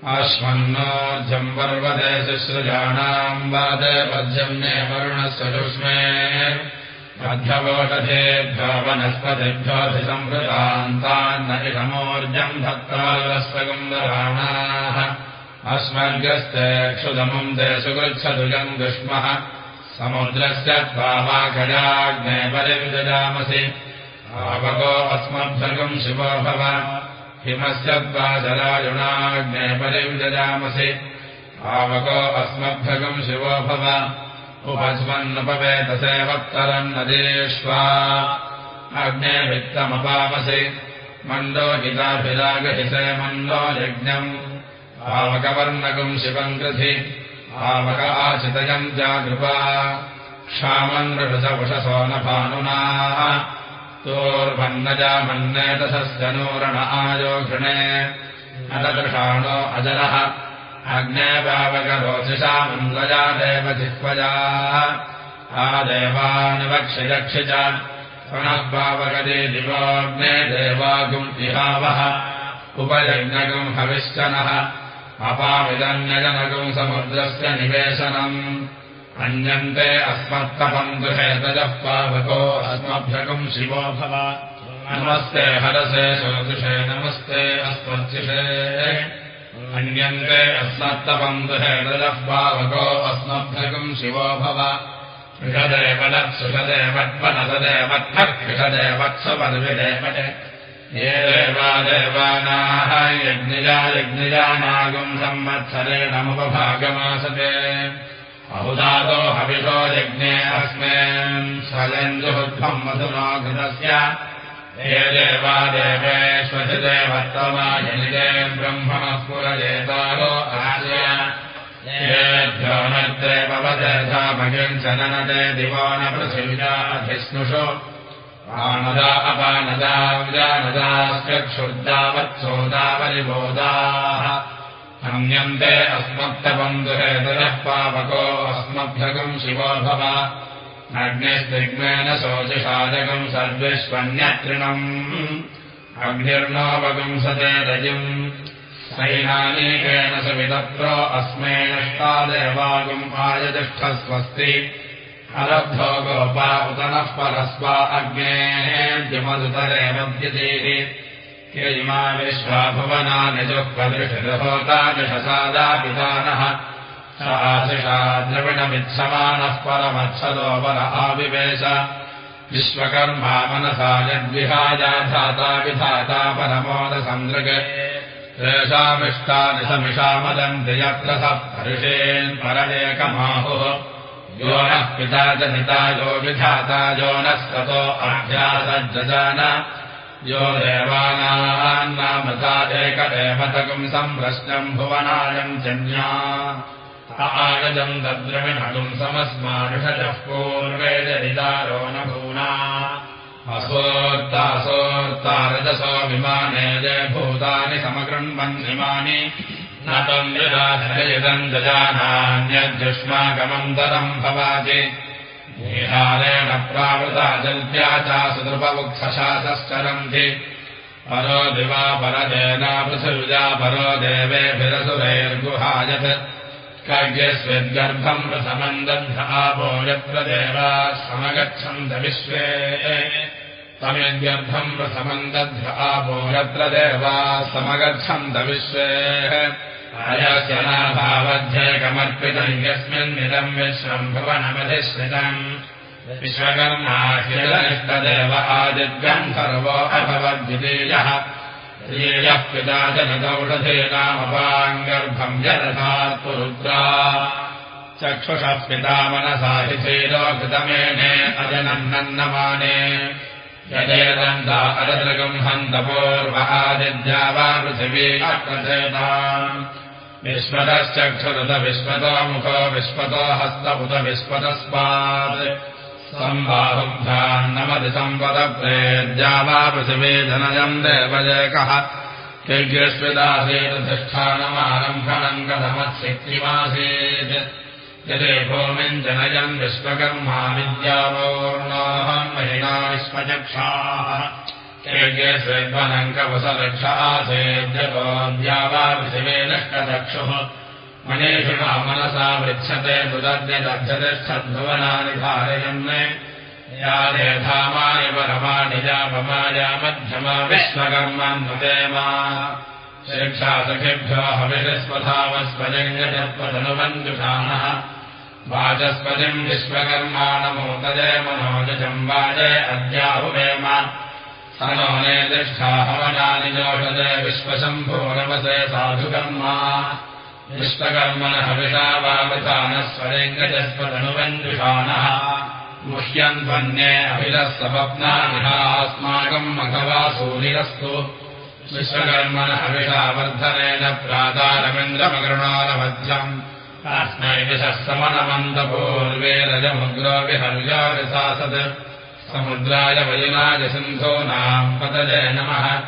अश्वन्नोर्जम् पर्वते शुश्रुजानाम् वादे पद्यम्ने वरुणस्य शुष्मे मध्यवोषधेभ्यो वनस्पतिभ्योऽधिसंवृतान्तान्न इषमोर्जम् भक्तालस्वगुन्दराणाः अस्मद्यस्ते क्षुदमुम् ते सुगृच्छदुजम् दुष्मः। समुद्रस्य त्वावाखजाग्ने परिविदजामसि आवको अस्मभ्यगम् शिवो भव हिमस्य परिविदजामसि आवको अस्मभ्यगम् शिवो भव। उपस्वन्नुपवेतसेवत्तरन्नदेष्वा अग्ने वित्तमपामसि मण्डो हिताभिरागहिसे मण्डो यज्ञम्। आवकवर्णकम् शिवम् कृधि। आवक आचितयम् जागृपा। क्षामन्वृषवुषसो न भानुना नूरण आयोघृणे अदृषाणो अजरः। अग्ने पावकरोचिषा मन्दया च पुनः पावकदे दिवोऽग्ने देवागुम् इहावः। उपयज्ञगुम् हविश्चनः अपाविदन्यजनगुम् समुद्रस्य निवेशनम् अन्यन्ते अस्मत्तपम् दुषेतजः पावको अस्मभ्यगुम् शिवो भव। नमस्ते हरसे सुदृशे नमस्ते अस्मत्युषे अन्यन्ते अस्मत्तपम् दुषेतजः पावको अस्मभ्यगुम् शिवो भव। कृषदेवलत्सुषदेवत्वनसदेवत्सुषदेवत्सुपद्विदेव ये देवा देवानाः यज्ञिजा यज्ञिजानागुम् संवत्सरेणमुपभागमासते बहुधातो हविषो यज्ञे अस्मिन् स्वजञ्जुहुध्वम् मधुनो घृतस्य हे देवा देवेष्वधिदेवत्तमायनिजे ब्रह्मणः पुरजेतारो आशय येभ्यो नत्रे पवदधा भगिञ्चननते दिवो न पृथिव्या अधिस्नुषो आनदा अपानदा विजानदाश्चक्षुर्दावत्सोदावरिबोधाः अन्यन्ते अस्मत्तबन्धुहेतरः पावको अस्मभ्यगम् शिवो भव। अग्निस्तिग्मेन शोचिषाजकम् सर्विष्वन्यत्रिणम् अग्निर्नोपगुंसते रजिम् सैनानीकेन सविदप्रो अस्मै नष्टा देवागुम् आयतिष्ठस्वस्ति। अलब्धो गोपा उतनः परस्वा अग्नेः मध्यतेः के इमा विश्वा भुवनानिजुःपदृशिरहोतादिशसादापितानः स आशिषा द्रविणमित्समानः आविवेश। विश्वकर्मा मनसा यद्विहाया धाता विधाता परमोदसन्दृग तेषामिष्टानि समिषामदन्ति यत्र स हर्षेन् परमेकमाहुः। यो नः पिता च निता यो विधाता यो नस्ततो अभ्यासज्जजान यो देवानान्नामृता एकदेवतकम् संप्रश्नम् भुवनायम् जन्या। आगजम् तद्रविणगुम् समस्मानुषजः पूर्वे जरिदारो न भूना। असोर्तासोर्तारजसो विमाने जय भूतानि समगृह्वन्निमानि न तम् यदाधयदम् दजानान्यद्युष्माकमन्तरम् भवाति विहारेण प्रावृता जल्प्या चा सुदृपमुक्षशासश्चरन्ति परो दिवा परदेना पृथिविजा परो देवेभिरसुरैर्गुहायत् कज्ञस्विद्गर्भम् प्रसमन्दध्यापो यत्र देवाः समगच्छन्त विश्वे। तमिद्गर्भम् प्रसमन्दध्यापो यत्र देवाः समगच्छन्त विश्वे नाभावध्येकमर्पितम् यस्मिन्निदम् विश्वम् भुवनमधिश्रितम् विश्वकर्माहिलनिष्टदेव आदिद्यम् सर्वो अभवद्वितीयः। श्रीयः पिता च नदौषधीनामपाङ्गर्भम् जरथात्पुरुद्रा चक्षुषः पिता मनसा हि श्रीलोकृतमेने अजनन्नन्नमाने। यदेदन्ता अदृगम् हन्तपूर्व आदिद्या वा पृथिवी अप्रथेताम् विश्वतश्चक्षुरुत विश्वतो मुखो विश्वतो हस्त उत विश्वतस्मात् सम्बाहुभ्यान्नमति सम्पदप्रेद्या वा पृथिवी धनजम् देवजयकः यज्ञस्विदासीदधिष्ठानमारम्भणम् कथमत्सिक्तिमासीत् यदि भूमिम् जनयम् विश्वकर्मा विद्यावोर्णोऽहम् महिना विश्वचक्षाः यज्ञस्वेद्वनङ्कवसलक्ष आसेद्यतोऽद्या वा पृथिवे नष्टचक्षुः मनीषु मनसा पृच्छते दुदद्यदध्यतिष्ठद्भुवनानि धारयन् या देधामानि परमाणि जापमाया मध्यमा विश्वकर्मन्नुतेमा शिक्षासखिभ्यो हविषस्वधावस्वजङ्गजत्वधनुमञ्जुषाणः वाचस्पतिम् विश्वकर्माणमोदये मनोजम् वाजे अद्याहुवेम नो नेतिष्ठा हवनानि जोषदे विश्वशम्भो नमसे साधुकर्मा विश्वकर्मणः विषावामृतानस्वरेङ्गजस्पदनुवन्द्विषाणः मुह्यन्वन्ये अभिरस्वप्नाविहास्माकम् मघवा सूर्यस्तु विश्वकर्मणः विषावर्धनेन प्रादारविन्द्रमगृणारमध्यम् अस्मै विशः समनमन्दपूर्वे रजमुग्रो विहर्याविशासत् समुद्राय वयुनाय सिन्धूनाम् पतजय नमः।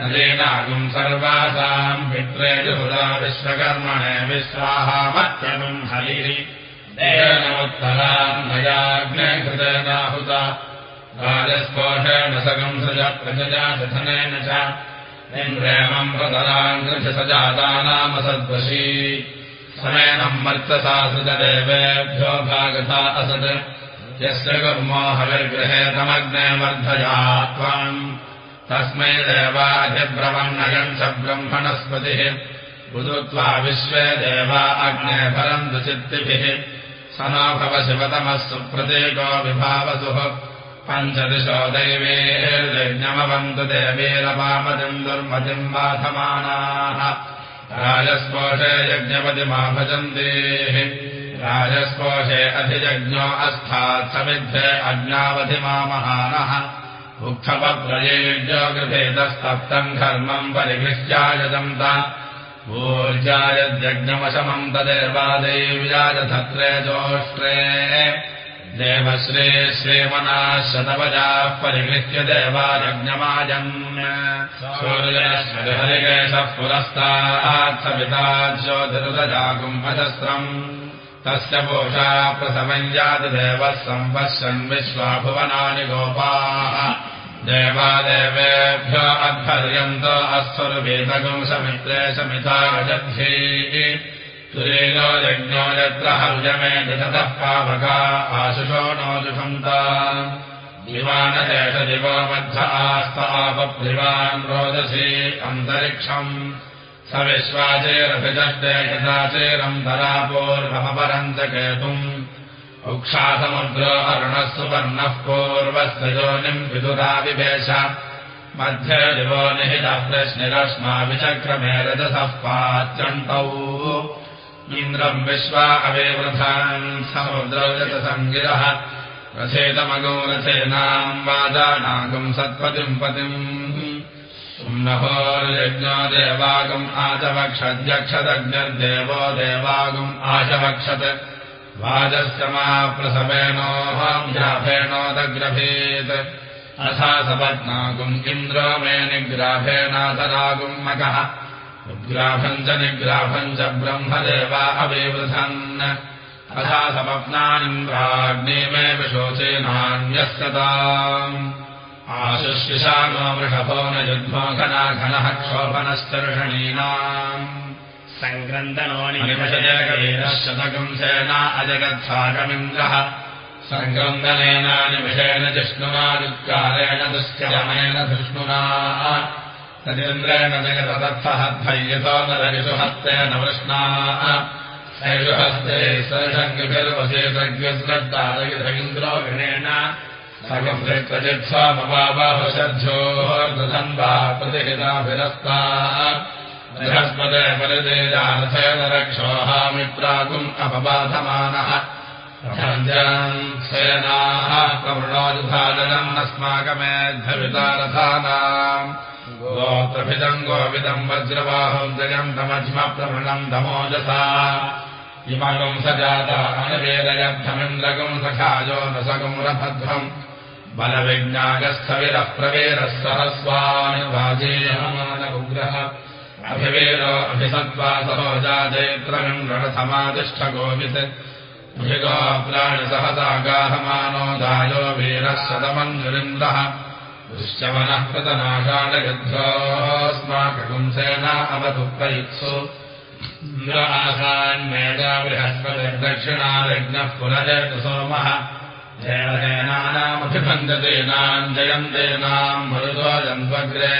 नदीनागुम् सर्वासाम् विप्रेजुहुदा विश्वकर्मणे विश्वाहामत्यनुम् हरिः। तेनोत्तराम् मयाग्ने कृतेनाहुता राजस्पोषेण सगम् सृज प्रजया सधनेन च। इन्द्रेमम् प्रतराम् कृषसजातानामसद्वशी समेनम् वर्चसा सृजदेवेभ्यो भागता असत् यस्य कुर्मो हविर्गृहे तमग्ने वर्धया त्वाम् तस्मै देवाधिब्रवन्नयम् च ब्रह्मणस्पतिः। बुधुत्वा विश्वे देवा अग्ने भरन्तु चित्तिभिः। स नो भव शिवतमः सुप्रतीको विभावसुः। पञ्चदिशो दैवेर्यज्ञमवन्तु देवीरपामतिम् दुर्मतिम् बाधमानाः। राजस्पोषे यज्ञपतिमा भजन्तेः राजस्पोषे अधिजज्ञो अस्थात् समिद्धे अज्ञावधिमा महानः उक्षपप्रयेज्यो गृभेदस्तप्तम् घर्मम् परिगृह्यायजन्त। ऊर्जायद्यज्ञमशमम् तदेवादेव्याजधत्रे जोष्ट्रे देवश्री श्रीमनाः शतवजाः परिगृह्य पुरस्तात् सविताज्योतिरुदजागुम् अजस्रम् तस्य पोषा प्रसमञ्जातिदेवः सम्पश्यन् विश्वाभुवनानि गोपाः। देवादेवेभ्यो अध्वर्यन्त अस्वरुवेदगुम् समित्रे समिता गजद्भिः तुरेनो यज्ञो यत्र हर्यमे जततः पावका आशुषो नोजुषन्ता दिवानदेशदिवो मध्य आस्तापप्लिवान् रोदसी अन्तरिक्षम् स विश्वाचेरभिजष्टे यथाचेरम् धरापूर्वमपरम् च केतुम् उक्षासमुद्रो अरुणः सुपर्णः पूर्वस्य योनिम् विदुराविभेष। मध्ये दिवो निहितः प्रश्निरश्मा विचक्रमे रजसः पात्यन्तौ इन्द्रम् विश्वा अविवृथान् समुद्रौजतसङ्गिरः रथेतमगौ रथेनाम् वाजानागम् सत्पतिम् पतिम् नहोर्यज्ञो देवागम् आचवक्षद्यक्षदग्निर्देवो देवागम् आशवक्षत् प्रसवेणोऽहम्जाफेणोदग्रभेत् अथा सपत्नागुम् इन्द्रो मे निग्राभेणाथरागुम् मकः उद्ग्राभम् च निग्राभम् च ब्रह्मदेवा अविवृधन्। अथा सपत्नानिन्द्राग्ने मे विशोचेनान्यस्यताम् आशुशिशानो वृषभो न युग्मो घना घनः क्षोभनश्चर्षणीनाम् सङ्क्रन्दनोनिमिषजकवीरशतकम् सेना अजगत्सागमिन्द्रः सङ्क्रन्दनेन निमिषेण जिष्णुना दुत्कारेण दुश्चरमेण धृष्णुना तदिन्द्रेण जगदर्थहद्भय्यतो न रविषुहस्तेन वृष्णाः। सैषुहस्ते सर्षङ्गिभिर्वशेषज्ञस्रद्दारयिन्द्रो गणेन सगम्भृत्वजित्स्वामवाबाहुषध्योर्दधन्वा प्रतिहिताभिरस्ता बृहस्पदे परिदेजार्थेन रक्षोहामित्रागुम् अपबाधमानः सेनाः प्रवृणोजुभाजनम् अस्माकमेद्धवितारथानाम् गोत्रभिदम् गोविदम् वज्रबाहुम् जयम् तमज्मप्रवृणम् धमोजसा इमगुम् स जाता अनवेदयद्धमिन्द्रगुम् सखायो न सगुम् रभध्वम् बलविज्ञागस्थविरः प्रवेरः सहस्वानुभाजेयमानगुग्रह अभिवेरो अभिसत्त्वा सहोजादेत्रमिम् रणसमादिष्ठगोवित् अभिगोप्राणिसहसागाहमानो दायो वीरः शतमञ्जुरिन्द्रः दृश्यवनः कृतनाशालयुद्धोऽस्माकगुंसेना अवधुप्रयुत्सु इन्द्रासान्मेधा बृहस्पतिर्दक्षिणालग्नः पुनजतु सोमः जयजयनानामभिबन्धतेनाम् जयन्तेनाम् मरुतो जन्त्वग्रे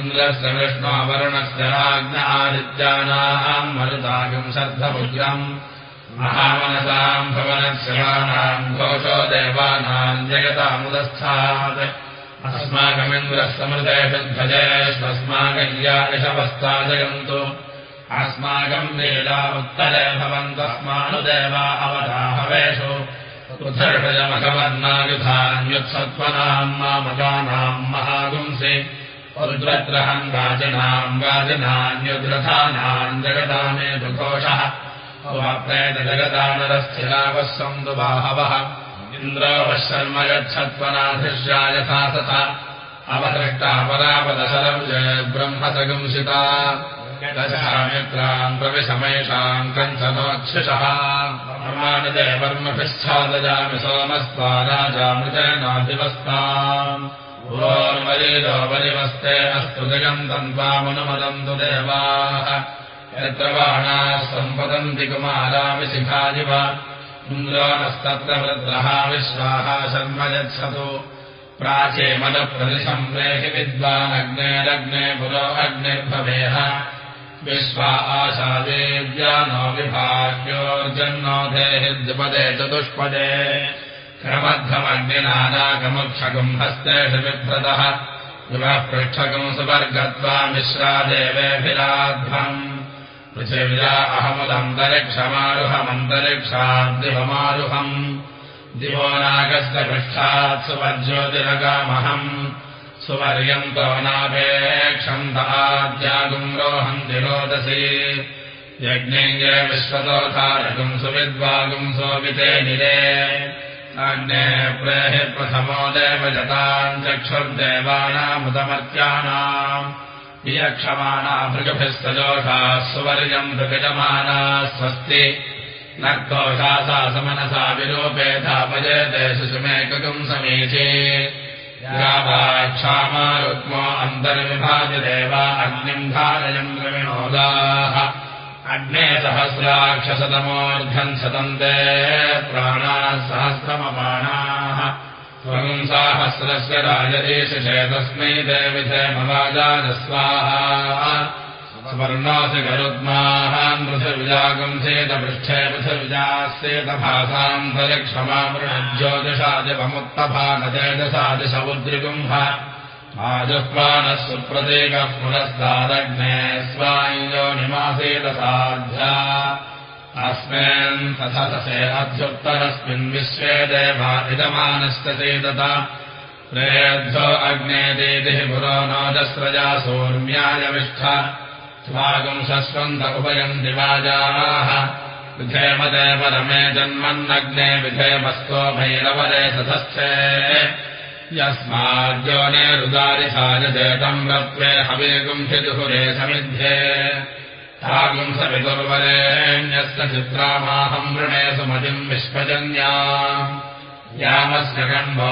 इन्द्रस्य विष्णोवरुणस्य राज्ञ आदित्यानाम् मरुतागम् शर्धमुग्रम् महामनसाम् भवनस्यवानाम् घोषो देवानाम् जगतामुदस्थात्। अस्माकमिन्द्रः समृतेषु ध्वजेष्वस्माकय्या यशवस्ता जयन्तु अस्माकम् लीला उत्तरे भवन्तस्मानुदेवा अवदाहवेषु उत्सर्षजमघवर्णायुधान्युत्सत्त्वनाम् मामगानाम् महागुंसि उद्वद्रहम् गाजिनाम् गाजिनान्युद्रथानाम् जगदामे दुघोषः प्रेतजगदानरस्थिरावः सन्तु बाहवः इन्द्रोवः शर्म यच्छत्वनाधिश्रायथा तथा अवदृष्टा परापदशरम् ब्रह्मसगंसिता प्रविशमेषाम् कञ्चनोच्छुषः ब्रह्मानुजय वर्मभिश्चादजामि सोमस्त्वा वरिवस्ते अस्तु जगन्तम् त्वामनुमदन्तु देवाः। यत्र बाणाः सम्पदन्ति कुमाराविशिखादिव इन्द्रोणस्तत्र वृद्रः विश्वाः शर्म यच्छतु। प्राचे मदप्रदिशम् प्रेहि विद्वानग्नेरग्ने पुरो अग्निर्भवेह विश्वा आशादेव्यानो विभाग्योर्जन्नो देहि द्विपदे चतुष्पदे क्रमध्वमग्निनानाकमुक्षकम् हस्तेषु बिभ्रतः विवः पृच्छकम् सुवर्गत्वा मिश्रादेवेऽभिराध्वम् पृथिव्या अहमुदन्तरिक्षमारुहमन्तरिक्षाद्दिवमारुहम् दिवो नागस्य पृष्ठात् सुवर्ज्योतिरगामहम् सुवर्यन्तो नापेक्षन्ताद्यागुम् रोहन्ति रोदसी। यज्ञे विश्वतोधारकम् सुविद्वागुम् सोविते निरे। अग्ने प्रेहि प्रथमो देवजताम् चक्षुर्देवानामुदमर्त्यानाम्। इयक्षमाणा भृगभिः सजोषाः सुवर्यम् भृगजमाना स्वस्ति। नर्कोषा सा समनसा विरूपेधापजयते शिशुमेककम् समीचे क्षामा रुक्मो अन्तर्विभाजदेवा अग्निम् धारयम् द्रविणोदाः। अग्ने सहस्राक्षशतमोऽर्धम् सतन्ते प्राणाः सहस्रममानाः त्वम् साहस्रस्य राजदेशे तस्मै देविधे मवाजाजस्वाहा स्वर्णोऽसि गरुद्माहान् पृथिविजागुंसेतपृष्ठे पृथिविजास्येतभासान्तरिक्षमामृणज्योतिषादिवमुत्तभानतेजसादिशमुद्रिगुम्भ आजुह्वानः सुप्रतीकः पुरस्तादग्ने स्वाञ्जो निमासेतसाध्या। अस्मिन् तथसे अध्युत्तरस्मिन् विश्वे देवा इदमानश्च चेदता प्रेभ्यो अग्ने देदिः पुरो नोजस्रजा सौर्म्यायविष्ठ स्वागुंसस्वन्त उपयम् दिवाजाः। विधेमदे परमे जन्मन्नग्ने विधेमस्तो भैरवरे सधस्थे। यस्माद्योनेरुदारिसायजेतम् रत्वे हवेगुंसिदुहुरे समिध्ये। तागुंसविदुर्वरेण्यस्य चित्रामाहम् वृणे सुमतिम् विश्वजन्या। यामस्य कण्डो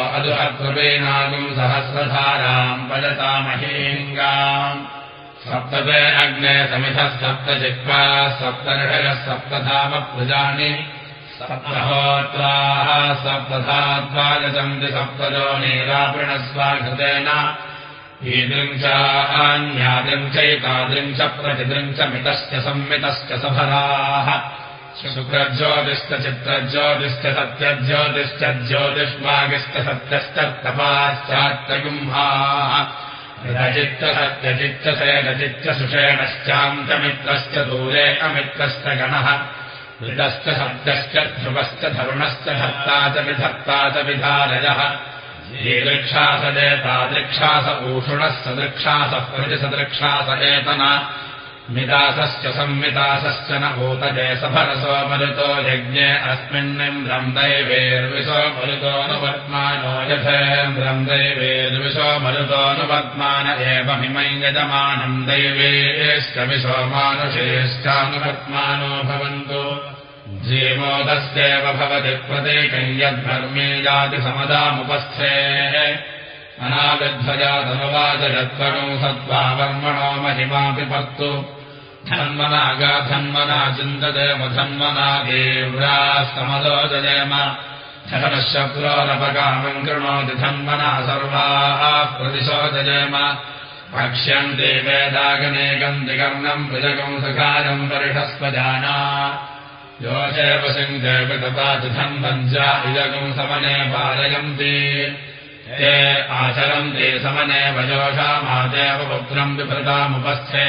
सहस्रधाराम् पजतामहीङ्गाम् सप्तते अग्ने समिधः सप्तचिक्वा सप्तऋषयः सप्तधामप्रजानि सप्तहोत्राः सप्तधात्वागतन्ति सप्तजो नीरापिणस्वाघृतेन ईदृङ्चान्यादृङ्चैतादृङ्च प्रतिदृङ्चमितश्च संमितश्च सभराः। शुक्रज्योतिश्च चित्रज्योतिश्च सत्यज्योतिश्च ज्योतिष्मागिश्च सत्यश्च तपाश्चात्तगुम्भाः रचित्तसत्यचित्त सेनचित्त सुषेणश्चान्तमित्रश्च दूरे अमित्रश्च गणः। ऋतश्च सत्यश्च ध्रुवश्च धरुणश्च धत्ता च विधत्ता च विधारयः ईदृक्षास जेतादृक्षास ऊषुणः सदृक्षासः प्रतिसदृक्षास एतना मिदासश्च संमितासश्च न भूतजे सभरसो मरुतो यज्ञे अस्मिन्निन्द्रम् दैवेर्विशो मरुतोऽनुवर्त्मानो यथेन्द्रम् दैवेर्विशो मरुतोऽनुवर्त्मान एवमिमै यजमानम् दैवेश्च विशो मानुषेश्चानुवर्त्मानो भवन्तु। जीमोदस्येव भवति प्रतीकम् यद्धर्मे जातिसमदामुपस्थेः अनाविध्वजातनुवाचयत्वगौ सत्त्वा वर्मणो महिमापि पत्तु धन्मनागाधन्मना चिन्तदेवधन्मना देव्रास्तमदोजयम धनशक्रोरपकामम् कृणोति धन्मना सर्वाः प्रतिशोदयेम भक्ष्यन्ति वेदागनेकम् दिकर्णम् भुजकम् सखायम् परिषस्वजाना योचैव सिङ्गेव तथा च इदकम् समने ते आचरन्ति समने वजोषामादेव पुत्रम् विभृतामुपस्थे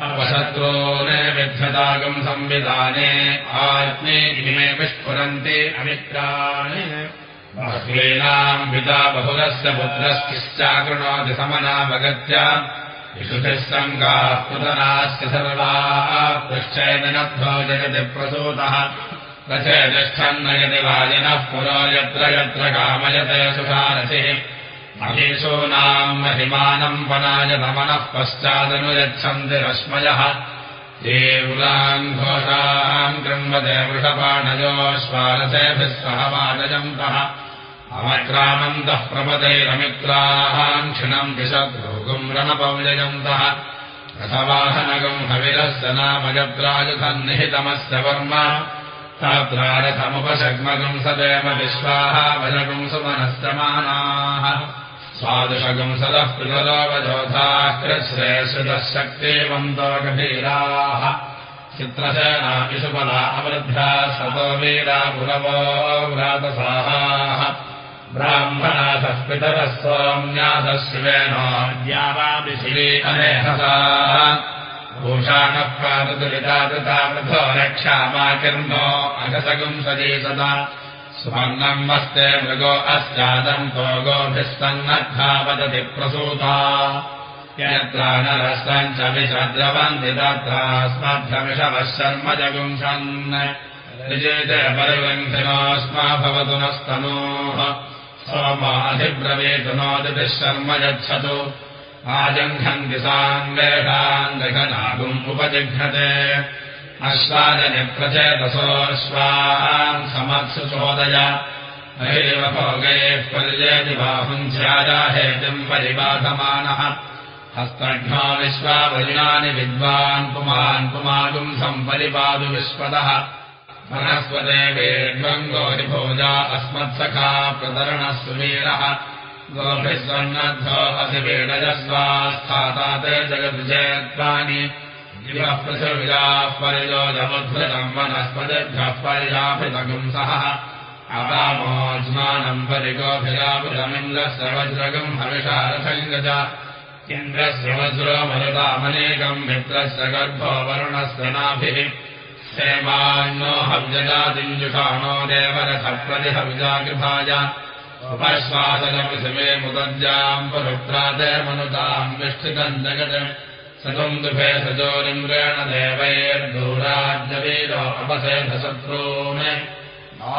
अपशत्रोन् विध्यतागम् संविधाने आत्मे इमे विस्फुरन्ति अमित्राणि। बह्वीनाम् पिता बहुलस्य पुत्रश्चिश्चाकृणोति समनावगत्य विशुभिः सङ्गाः पुतनास्य सर्वाः पृश्चैनभ्यो जगति प्रसूतः। रचयतिष्ठन्नयति वाजिनः पुरो यत्र यत्र कामयते सुखारसिः अमीशूनाम् महिमानम् वनायतमनः पश्चादनुयच्छन्ति रश्मयः। देवुलान् घोषाम् कृण्वते वृषपाणयोश्वारसेभिः सह वाजयन्तः। अमक्रामन्तः प्रपदैरमित्राहाम् क्षिणम् दिशद्भोगुम् रणपव्ययन्तः रथवाहनगम् हविरस्य नामयत्रायुधन्निहितमस्य वर्म। तात्रारथमुपशग्मगम् सदेव विश्वाः भजगुम् सुमनस्तमानाः स्वादुषगम् सदः पितरोवजोधाः कृश्रेश्रुतः शक्तिवन्तो गभीराः। चित्रसेनापिषुपला अवृद्ध्या सतो वीरा पुरवो व्रातसाहाः ब्राह्मणाथः पितरः सोम्यासः शिवेनोद्यावाभिशिवी अनेहसा। भूषाणः पादुलितादृता वृथो रक्षामाकिर्णो अघसगुम् सजी सदा स्वर्णम् वस्ते मृगो अस्यादम् तो गोभिः सन्नद्धा वदति प्रसूता। यत्रा नरस्तम् च विषद्रवन्ति तत्रास्मभ्यमिषवः शर्म जगुंसन्। विजेते परिवन्धिनोऽस्मा भवतु नस्तनोः सोमाधिब्रवीतु नोदिभिः शर्म यच्छतु। आजङ्घन्ति साङ्गेषाङ्गघनागुम् उपजिघ्नते अश्वादनिप्रचेतसोऽश्वान् समत्सु चोदय अहेव भोगैः पर्येति बाहुम् ध्यायाहेतिम् परिबाधमानः। हस्तघ्नो विश्वावयुनानि विद्वान् पुमान् पुमागुम् सम्परिपादु विश्वतः वनस्पते वेड्वङ्गोरिभोजा अस्मत्सखा प्रतरणः सुवीरः गोभिः सन्नद्धो असि वेडजस्वास्थाता ते जगद्विजयत्वानि दिवः पृथिविजाः परिजोजमुद्धृतम् वनस्पतिभ्यः परिजाभितगुंसः अपामोज्मानम् परिगोभिरापुरमिन्द्रस्य वज्रगम् हविषारथम् गज इन्द्रस्य वज्रो मरुतामनेकम् मित्रस्य गर्भो वरुणस्य नाभिः क्षेमान्नो हव्यजातिञ्जुषाणो देवरथप्रतिहविजागृभाय उपश्वासनपृथिवे मुदज्जाम् परुत्राते मनुताम् विष्ठितम् जगत् सतम् दुभे सजोरिन्द्रेण देवैर्दूराज्यवीरो अपसेधशत्रून्।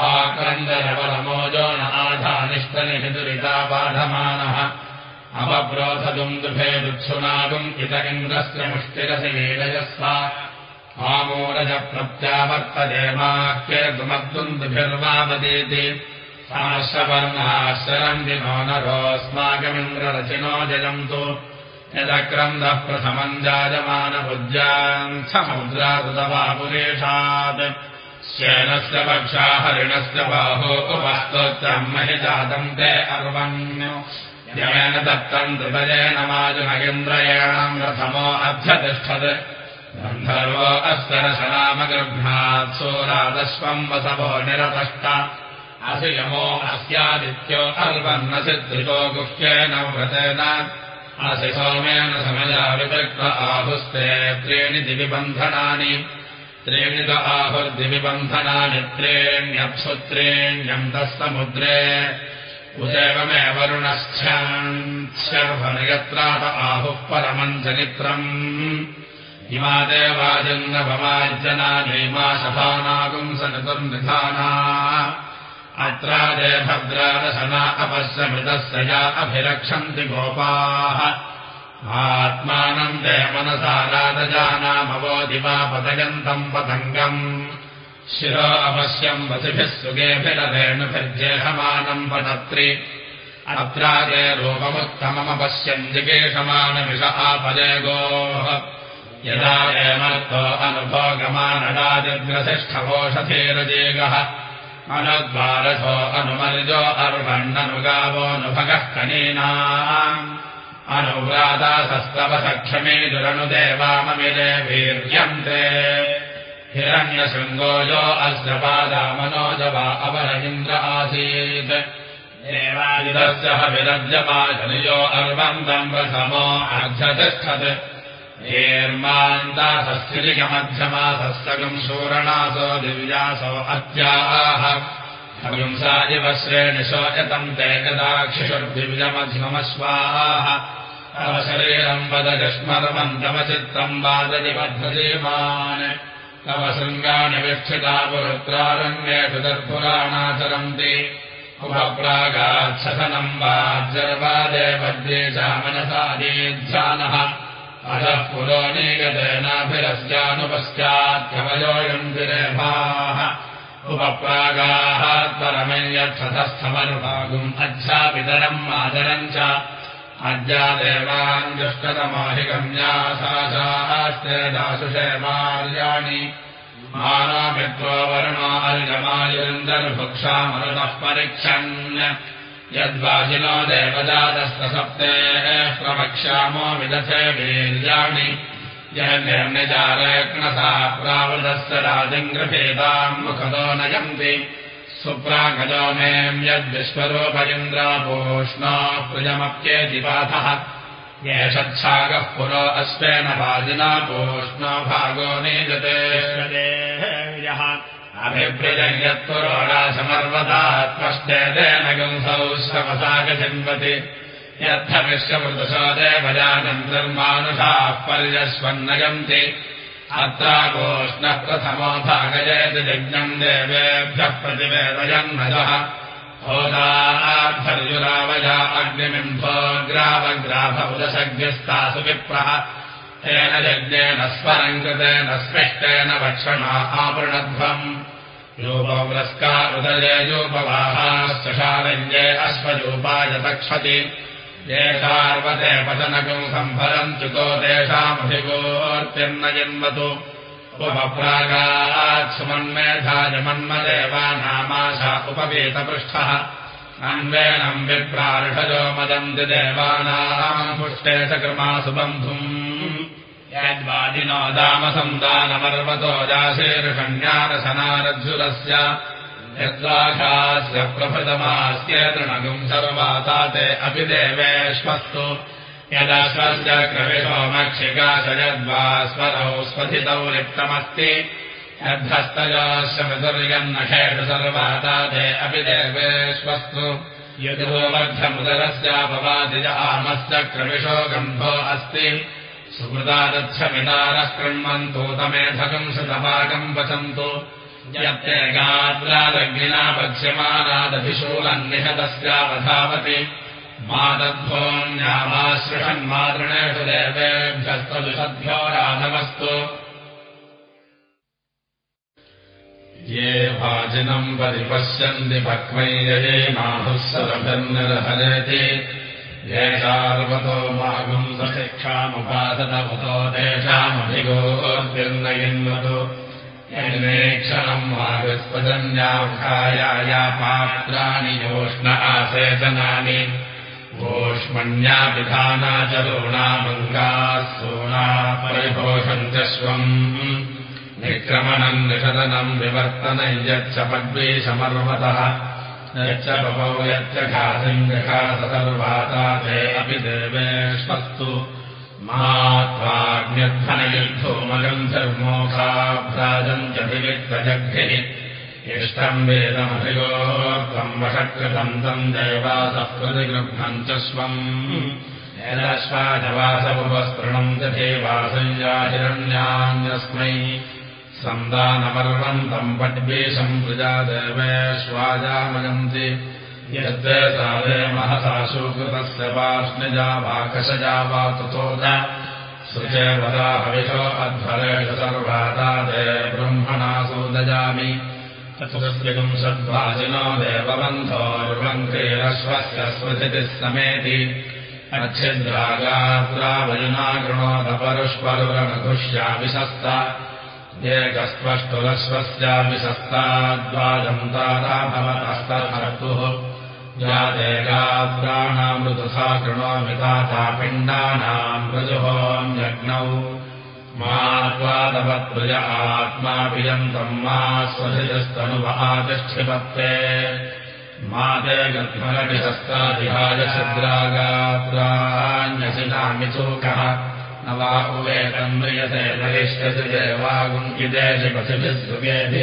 आकन्दरवलमोजो न आधानिष्टनिहितुरिता बाधमानः अपप्रोथदुम् दुभे दुत्सुनागुम् इत इन्द्रस्य मुष्टिरसि वीरयस्व आमोरज प्रत्यावर्तदेमाख्यर्गुमद्दुम् दुभिर्वावदेति। साश्रवर्णाश्ररम् विनो नरोऽस्माकमिन्द्ररचिनो जयन्तु यदक्रन्दः प्रथमम् जायमानभुज्याम् समुद्राकृतवापुरेषात् श्येनस्य पक्षा हरिणस्य बाहो महि जातम् ते अर्वण्यो यमेन दत्तम् हृदयेन माजुनगेन्द्रयाणाम् रथमो अभ्यतिष्ठत् गन्धर्वो अस्य रशनामगृह्णात् सोरादश्वम् वसवो निरतष्ट। असि यमो अस्यादित्यो अर्वन्नसि त्रितो गुह्येन व्रतेन असि सोमेन समया विदग्ध आहुस्ते त्रीणि दिविबन्धनानि। त्रीणि द आहुर्दिविबन्धनानि त्रीण्यप्सु त्रीण्यन्तः समुद्रे उदेवमे वरुणश्चान्त्यर्भनयत्रात आहुः परमम् जनित्रम् इमा देवाजङ्गभमार्जनानीमा शफानागुम् सनतुर्निधाना अत्रादे भद्रादशना अपश्यमृतस्य या अभिरक्षन्ति गोपाः। मनसा रादजानामवो दिवा पतयन्तम् पतङ्गम्। शिरो अपश्यम् वसिभिः सुगेभिरधेणुभिर्जेहमानम् पटत्रि अत्रादे रूपमुत्तममपश्यम् जिगेषमानमिष आपदे गोः। यदा एमर्थो अनुभोगमानडादिग्रसिष्ठवोषधीरजेगः अनुद्वारसो अनुमर्जो अर्वण्णनुगावोऽनुभगः कनीनाम्। अनुव्रातासस्तवसक्षमे दुरनुदेवाममिरे वीर्यन्ते। हिरण्यशृङ्गोजो अस्य पादामनोजवा अवर इन्द्र आसीत्। देवायुधस्य हविरज्यपाजनिजो अर्वन्तम् प्रथमो अर्धतिष्ठत् हेर्मान्तासस्थितिकमध्यमासस्तकम् शूरणासो दिव्यासो इव श्रेणि शोचतम् ते कदाक्षिषुर्दिव्यमध्यमस्वाः तव शरीरम् वदजस्मरमम् तव चित्तम् वादति बद्धदीमान् तव शृङ्गानि वीक्षिता पुरुत्रारण्येषु दर्पुराणाचरन्ति उपप्रागाच्छसनम् वाज्जर्वादे वद्ये च मनसादीध्यानः अधः पुरोनीगतेनाभिरस्यानुपश्चात्कवयोऽयम् विरेभाः उपप्रागाः परमयच्छतस्थमनुभागुम् अध्यापितरम् आदरम् च। अद्यादेवान् दुष्टतमाहिगम्यासाशास्ते दासुषेमाल्याणि मानामित्रो वरुणार्यमायुन्दर्भुक्षामरुतः परिच्छन् यद्वाजिनो देवजातस्तसप्तेः प्रवक्ष्यामो विदथे वीर्याणि। यन्निर्निजारेक्णसा प्रावृतस्य राजङ्गृभेदाम् मुखतो नयन्ति। सुप्रागजो मेम् यद्विश्वरूपयन्द्रापोष्णा प्रियमप्येतिपाठः येषच्छागः पुरो अश्वेन वाजिना पोष्णो भागो निजते अभिव्रजम् यत्पुरोडाशमर्वतात्मष्टेन गुंसौ श्रमसागजन्वति यद्धविश्वमृदशो देवजानन्तर्मानुषाः पर्यस्वन्नयन्ति। अत्रागोष्णः प्रथमो भागयति यज्ञम् देवेभ्यः प्रतिवेदयन्मजः होदार्युरावया अग्निमिम्भोग्रावग्राभ उदशज्ञस्तासु विप्रः। तेन यज्ञेन स्वरम् कृतेन स्पष्टेन वक्षणा आवृणध्वम् योपव्रस्का उदये योपवाहाश्चशारञ्जे अश्वरूपाय तक्षति येषार्वते पतनकम् सम्भरन्त्युतो तेषामभिगोर्तिर्न जन्मतु उपप्रागाच्छुमन्मेधायमन्मदेवानामाशा उपवीतपृष्ठः। अन्वेनम् विप्रार्षजो मदन्ति देवानाम् पुष्टे च कृमासु बन्धुम् यद्वादिनो दामसन्तानमर्वतो जाशीर्षण्यारसनारज्जुरस्य यद्वाघास्य प्रभृतमास्य तृणगुम् सर्वाता ते अपि देवेष्वस्तु। यदश्वस्य क्रविशोमक्षिकाश यद्वा स्वरौ स्वथितौ पितुर्यन्नखेषु सर्वाता ते अपि देवेष्वस्तु। यदो मध्यमुदरस्यापवादिज आमस्य क्रविशो गम्भो अस्ति सुकृतादच्छमिदारः कृण्वन्तु तमेधकम् शतभागम् वचन्तु यत्येकाद्रादग्निना पच्यमानादभिशूलन्निहतस्यावधावति मातद्भोन्यामाश्रुषन्मातृणेषु देवेभ्यस्तदुषद्भ्यो राधमस्तु ये भाजिनम् परिपश्यन्ति भक्मैरये माहुः सरभन्निर्हरति ये सार्वतो मागुम् सशिक्षामुपासतवतो तेषामभिगोर्भिर्नयन्वतु यन्वेक्षणम् मागस्पजन्याखाया पात्राणि योष्ण गोष्मण्यापिधानाचरोणामङ्गाः सोना परिभोषम् च स्वम्। निक्रमणम् निषदनम् विवर्तनम् यच्च पद्वीशमर्वतः यच्च बभौ यच्च घासिम् विखाससर्वाता ते अपि देवेष्वस्तु मात्वाग्न्यध्वनयुद्धोमगन्धर्मोखाभ्राजम् च विविक्तजग्भिः इष्टम् वेदमभिगोत्वम् वषकृतम् तम् देवासः प्रतिगृह्णम् च स्वम्। यदश्वाजवासमुपस्तृणम् च देवासंयाहिरण्यान्यस्मै सन्दानमर्वन्तम् पड्वेशम् प्रजा देवेष्वाजामयन्ति यद्वे सारे महसाशुकृतस्य पार्ष्णिजा वा कषजा वा ततो सृजे वदा हविषो अध्वरेषु सर्वादा दे ब्रह्मणा सूदजामि। चतुस्त्रिगुम् षड्वाजिनो देवबन्धोर्वङ्क्रीरश्वस्य स्मृतिः समेति। अच्छिद्रागात्रावयुना कृणोदपरुष्परुरणघुष्याविशस्ता एकस्पष्टुरश्वस्याविशस्ताद्वाजम् तारा भवतस्तर्तुः यादेगात्राणामृतसा कृणोमिताता पिण्डानाम् प्रजुहोम्यग्नौ मा त्वादवत्प्रज आत्मापियन्तम् मा स्वधिजस्तनुवातिष्ठिपत्ते मा ते गद्मलटिहस्ताधिहाय छिद्रागात्रान्यसिनामिचूकः न वा उवेदम् म्रियते नरिष्यतिदेवागुङ्किदेशिपशुभिः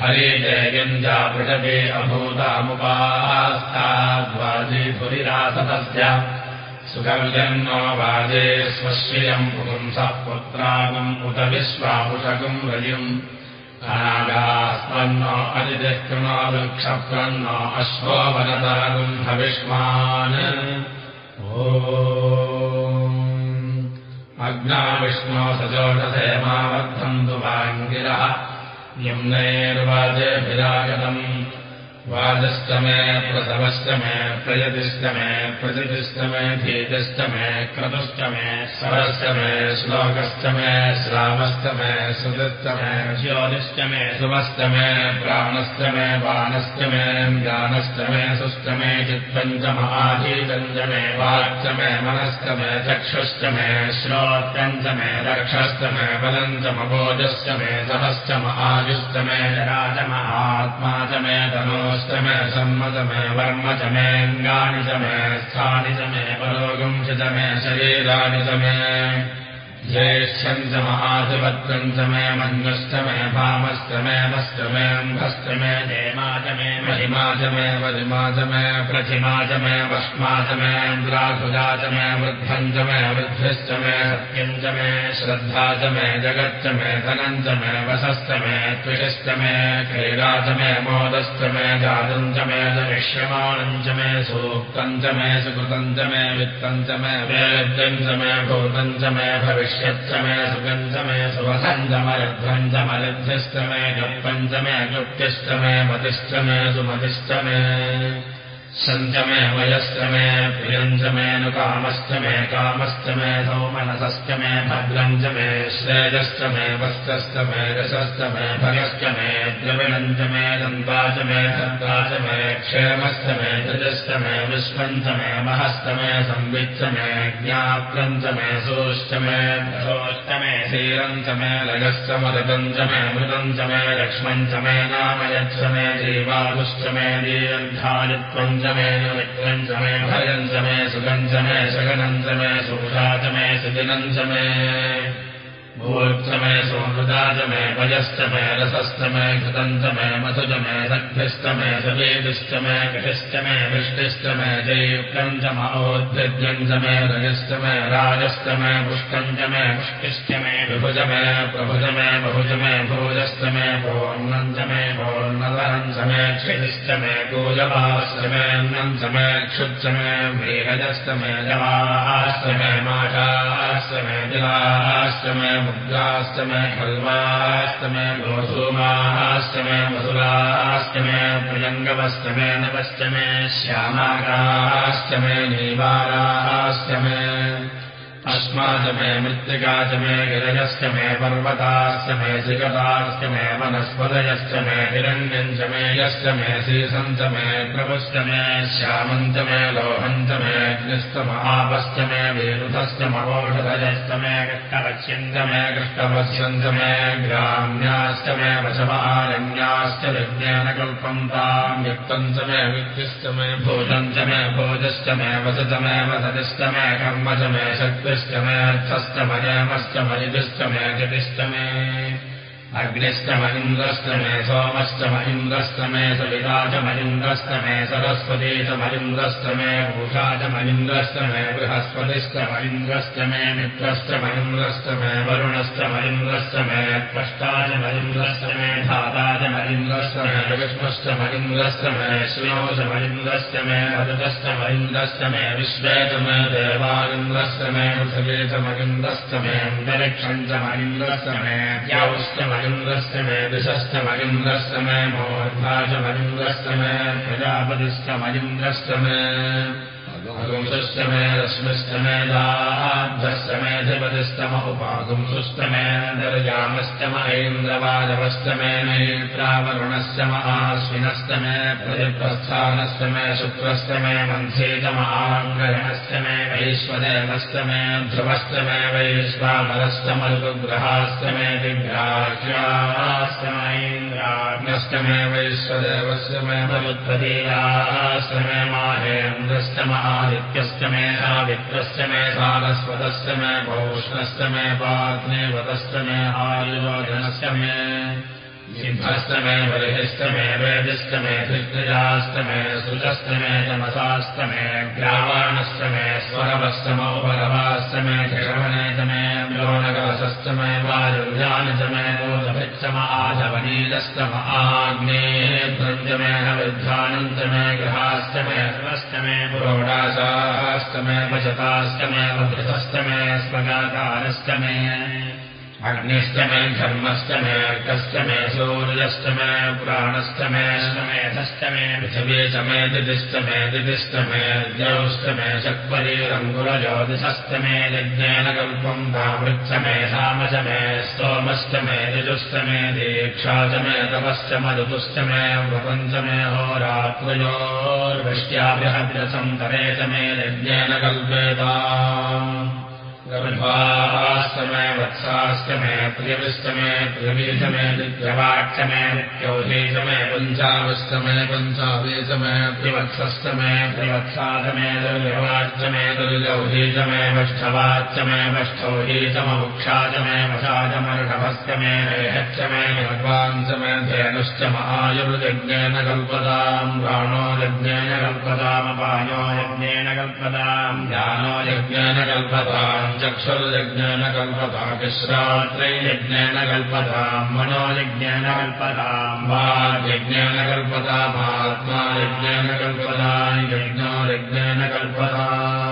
हरिजयञ्जापृषभे अभूतामुपास्ताद्वाजीधुरिरासतस्य सुगव्यन्नो वाजे स्वश्रियम् पुंसः पुत्रागम् उत विश्वापुषकम् रजिम् अनागास्मन्नो अतिथिः कृणो वृक्षप्रन्नो अश्वो वनतागुम् हविष्मान्। ओ अग्ना विष्णो सजोषसे मावद्धन्तु वाङ्गिरः वाजश्चमे प्रसवश्चमे प्रयतिश्चमे प्रजतिश्चमे धीतिश्चमे क्रतुश्चमे सरश्चमे श्लोकश्चमे श्रावश्चमे श्रुतिश्चमे ज्योतिश्चमे सुमश्चमे प्राणश्चमे बाणश्चमे ज्ञानश्चमे सुश्चमे चित्पञ्चमाधीतञ्चमे वाच्चमे मनश्चमे चक्षुश्चमे श्रोत्यञ्चमे सहश्चम आयुश्चमे राजमहात्मा च मे तनो ष्टमे सम्मतमे वर्म च मेऽङ्गानि च मे स्थानि च मे परोगं च मे शरीराणि च मे ज्येष्ठम् च महाधिपत्रम् च मे मन्युश्च मे भामश्च मे मश्च मेऽम्भश्च मे देमा च मे महिमा च मे वरिमा च मे प्रतिमा च मे वष्मा च मेन्द्रासुजा च मे वृद्धम् च मे वृद्धिश्च मे सत्यम् च मे श्रद्धा च मे जगच्च मे धनम् च मे वशश्च मे त्विषश्च मे क्रीडा च मे मोदश्च मे जातम् च मे दरिष्यमाणम् च मे सूक्तम् च मे सुकृतम् च मे वित्तम् च मे वेद्यम् च मे भूतम् च मे भविष्य मे सुगन्धमे सुवसञ्जमलध्वञ्जमलभ्यष्टमे गपञ्चमे गुप्त्यष्टमे सञ्चमे वयश्चमे प्रियञ्चमेऽनुकामश्चमे कामश्चमे सौमनसश्चमे भद्रञ्चमे श्रेयश्चमे वस्त्रश्चमे रसश्चमे भगश्चमे द्रविणञ्चमे दन्ताचमे दन्ताचमे क्षेमश्चमे धृजश्चमे विश्वञ्चमे महस्तमे संविच्चमे ज्ञात्रञ्चमे सोश्चमे भोष्टमे श्रीरञ्चमे लगश्चमरतञ्चमे मृतञ्चमे लक्ष्मञ्चमे नामयच्छमे जीवादुश्चमे दीर्घायुत्वञ्च मे विक्रञ्चमे भयञ्चमे सुगञ्चमे सगनञ्चमे सुषाचमे सुदिनञ्चमे भूर्च मे सोमृता च मे वयश्च मे रसश्च मे घृतम् च मे मधुज मे सभ्यश्च मे सवेदिश्च मे कटिश्च मे वृष्टिश्च मे जयुक्तम् च मोद्भिद्यम् च मे रजश्च मे राजश्च मे पुष्टम् च मे पुष्टिश्च मे विभुज मे प्रभुज मे बहुज मे भोजश्च मे पूर्णम् च मे पूर्णधरम् च मे क्षितिश्च मे गोजवाश्च मे अन्नम् च मे क्षुच्च मे मेहजश्च मे जवाश्च मे माषाश्च मे जलाश्च मे मुद्राश्चमे खल्वाश्चमे गोधूमाश्चमे मधुराश्चमे प्रियङ्गवश्चमे नवश्चमे श्यामाकाश्चमे नीवाराश्चमे अस्माच मे मृत्तिका च मे गिरजश्च मे पर्वताश्च मे सिगताश्च मे वनस्पतयश्च मे हिरण्यम् च मे यश्च मे च मे प्रभुश्च मे श्यामम् च मे लोहम् च मे अग्निस्तम आपश्च मे मवोषधयश्च मे च मे मे ग्राम्याश्च मे वशमारण्याश्च विज्ञानकल्पम् ताम् युक्तम् च मे विद्युश्च मे भोजम् च मे भोजश्च मे वसत मे वसतिश्च मे कर्म च मे शक्ति ष्टमेऽर्थश्च मयमश्च मयिजुश्च मे जतिश्च मे अग्निश्च महिन्द्रश्च मे सोमश्च महिन्द्रश्च मे सविता च महिन्द्रश्च मे सरस्वती च महिन्द्रश्च मे भूषा च महिन्द्रश्च मे बृहस्पतिश्च महिन्द्रश्च मे मित्रश्च महिन्द्रश्च मे वरुणश्च महिन्द्रश्च मे त्वष्टा च महिन्द्रश्च मे धाता च महिन्द्रश्च मे मे श्रियो च महिन्द्रश्च मे मरुतश्च महिन्द्रश्च मे विश्वे च मे देवालिन्द्रश्च मे पृथिवी च महिन्द्रश्च मे अन्तरिक्षम् च महिन्द्रश्च मे महिन्द्रस्य मे दिशश्च महिन्द्रस्य मे मोर्धा च महिन्द्रस्य मे प्रजापतिश्च महिन्द्रश्च मे पुंसश्च मे रश्मिश्च मे दाभ्यश्च मेधिपतिश्च उपागुंसुश्च मे दर्जामश्च महेन्द्रवाजवश्च मे नैत्रावरुणश्च महाश्विनश्च मे प्रतिप्रस्थानश्च मे शुक्रश्च मे मन्थे च महाङ्ग्रहणश्च मे वैश्वदेवश्च मे ध्रुवश्च मे वैश्वामरश्च मरुग्रहाश्च ब्रह्मणश्च मे वैश्वदेवस्य मे मरुद्वतीयाश्च मे महादित्यश्च मे सावित्रस्य मे आयुर्जनस्य मे सिद्धस्तमे बलिहिस्तमे वेदिस्तमे धिग्निजास्तमे सुजस्तमे तमसास्तमे ग्रावाणस्तमे स्वरवस्तमौ परवास्तमे शवनेतमे म्योनकलशस्तमे वायुर्जानजमे बोधभिक्षम आधवनीलस्तम आग्नेः द्रञ्जमे हविद्धानन्तमे ग्रहास्तमे स्वस्तमे पुरोडाशास्तमे वचतास्तमे वधृतस्तमे स्मगाकारस्तमे अग्निश्च मे धर्मश्च मे अर्कश्च मे सूर्यश्च मे पुराणश्च मे श्रमेधश्च मे पृथिवी च मे दिदिश्च मे दिदिश्च मे द्यौश्च मे यज्ञेन कल्पम् भावृच्च मे धाम च मे स्तोमश्च मे दिजुश्च मे दीक्षा च मे तपश्च मरुतुश्च मे प्रपञ्च मे होरात्मयोर्वृष्ट्याभिहव्यसन्तरे च मे यज्ञेन कल्पेता गर्भास्तमे वत्सास्तमे प्रियविष्टमे प्रियवीजमे दिग्रवाक्षमे नित्यौधीजमे पञ्चाविष्टमे पञ्चावीजमे त्रिवत्सस्तमे त्रिवत्सादमे दुर्गवाच्यमे दुर्गौधीजमे वष्ठवाच्यमे वष्ठौहीजममुक्षाजमे वशाजमर्षभस्तमे रेहच्यमे भगवाञ्चमे धेनुश्च महायुर्यज्ञेन कल्पताम् प्राणो यज्ञेन कल्पतामपायो यज्ञेन कल्पताम् ज्ञानो यज्ञेन कल्पताम् चक्षुर्यज्ञेन कल्पता विश्रात्रैर्यज्ञेन कल्पताम् मनोयज्ञेन कल्पताम् वाग्यज्ञेन कल्पतामात्मा यज्ञेन कल्पता यज्ञो यज्ञेन कल्पताम्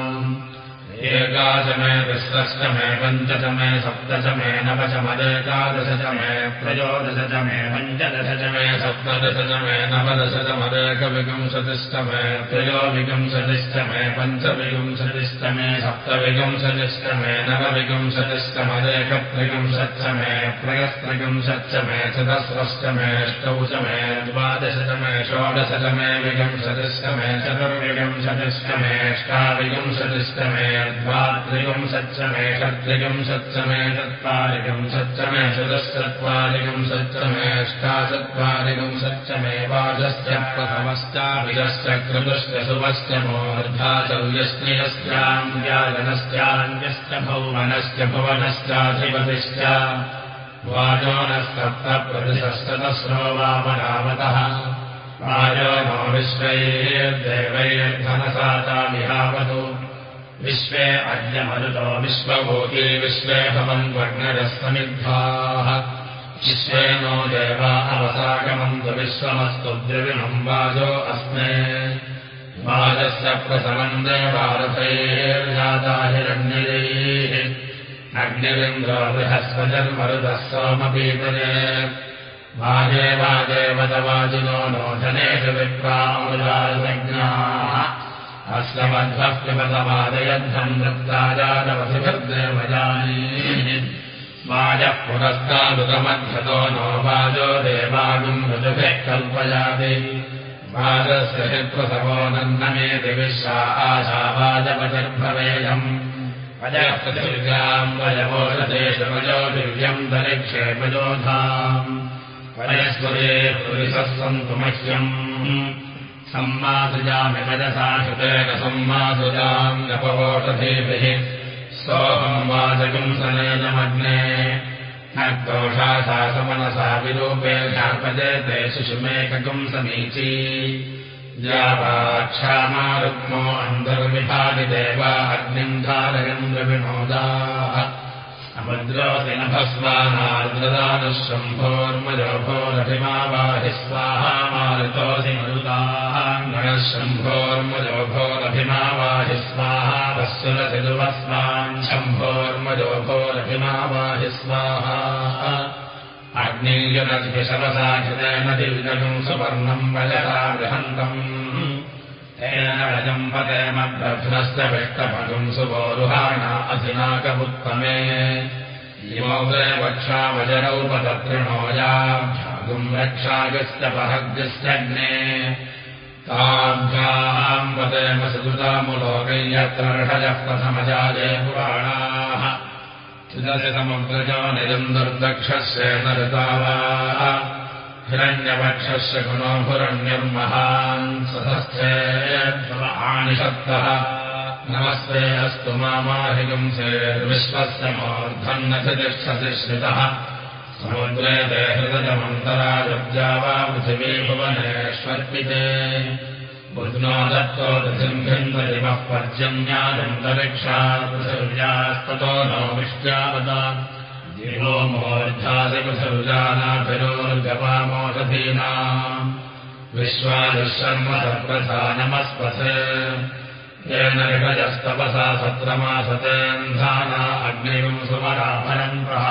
एकादमे विश्वस्तमे पञ्चतमे सप्ततमे नवशमदेकादशतमे त्रयोदशतमे पञ्चदशतमे सप्तदशतमे नवदशतमदेकविगुंसतिष्ठमे त्रयोविगुंसतिष्ठमे पञ्चविगुंसतिष्ठमे सप्तविगुंसतिष्ठमे नवविगुंसतिष्ठमदेकत्रिगुंसत्समे त्रयस्त्रिगुंसत्समे चतस्रष्टमे अष्टौषमे द्वादशतमे षोडशतमे विगुंसतिष्ठमे चतुर्विगुंसतिष्ठमे अष्टाविगुंसतिष्ठमे द्वात्रिकम् सच्चमे षट्त्रिकम् सच्चमे चत्वारिकम् सच्चमे वाजश्च प्रथमश्चाभिजश्च क्रतुश्च शुभश्च मोर्धाचव्यस्नियश्चाम् व्याजनश्चान्यश्च भौवनश्च भुवनश्चाधिपतिश्च वाजोनस्तप्तप्रतिशस्ततस्रो वामनावतः वाजो नो विश्वैर्देवैर्धनसाता विहावतु विश्वे अद्यमरुतो विश्वभूति विश्वे भवन्वर्णरस्वनिग्धाः विश्वे नो देवा अवसागमन्तु विश्वमस्तु द्रविणम् वाजो अस्मे। वाजस्य अग्निरिन्द्रो बृहस्पतिर्मरुतः सोमपीतरे। वाजे वाजेवतवाजिनो नोधनेषु विप्रामुदाज्ञाः अस्य मध्वः पिबतवादयद्धम् वृत्ताजातवसुभद्रेवजानी वाजः पुरस्तादुतमध्यतो नो वाजो देवागुम् ऋतुभिः कल्पयाति वाजस्य हि प्रसवो नन्नमेति विश्वा आशावाजपतिर्भवेयम् अजः पृथिव्याम् वयवोषतेषु वजो दिव्यम् दरिक्षेपजोधाम् वयस्वरे पुरुषः सन्तु मह्यम् सम्मासुजामि वजसा श्रुतेन सम्मासुजाम् नपवोषधीभिः सोऽहम् वाचकुंसनेजमग्ने न दोषा सा समनसा विरूपे ध्यापदे ते शिशुमेककुम् समीची यावाक्षामारुक्मो अन्तर्विभादिदेवा अग्निम् धारयम् द्रविणोदाः नभस्वानार्द्रदानः शम्भोर्मजोभोरभिमावाहि स्वाहा मारुतोऽसि मरुताः गणः शम्भोर्मजोभोरभिमावाहि स्वाहा दुवस्मान् शम्भोर्मजोभोरभिमावाहि स्वाहा दिव्यगम् सुवर्णम् वजता बृहन्तम् रजम् पतेमब्रभ्रश्च विष्टपगुम् सुवोरुहाणा अधिनाकमुत्तमे। इमौ वक्षावजरौ पदतृणोयाभ्यागुम् रक्षागश्च पहग्यश्चग्ने ताभ्याम् पतेम सुकृतामुलोकै यत्र ऋषजः प्रथमजाये पुराणाः। चिदसि समुद्रजो निजम् दुर्दक्षस्येन ऋतावा हिरण्यवक्षस्य गुणोभुरण्यर्महान् सदस्थेनिषत्तः नमस्ते अस्तु माहिगुंसेर्विश्वस्य मूर्धन्न तिष्ठसि श्रितः समुद्रे ते हृदयमन्तराजब्जा वा पृथिवी भुवनेष्वर्पिते बुध्नो दत्तो पृथिम्भिन्दरिमः पर्जन्यादन्तरिक्षा पृथिव्यास्ततो नो विष्ट्यावता पृथिविजानाभिरोर्गवामोषधीनाम् विश्वायुशर्म सप्रथा नमस्पथे येन ऋषजस्तपसा सत्रमासतेन्धाना अग्निम् सुमराभरन्तः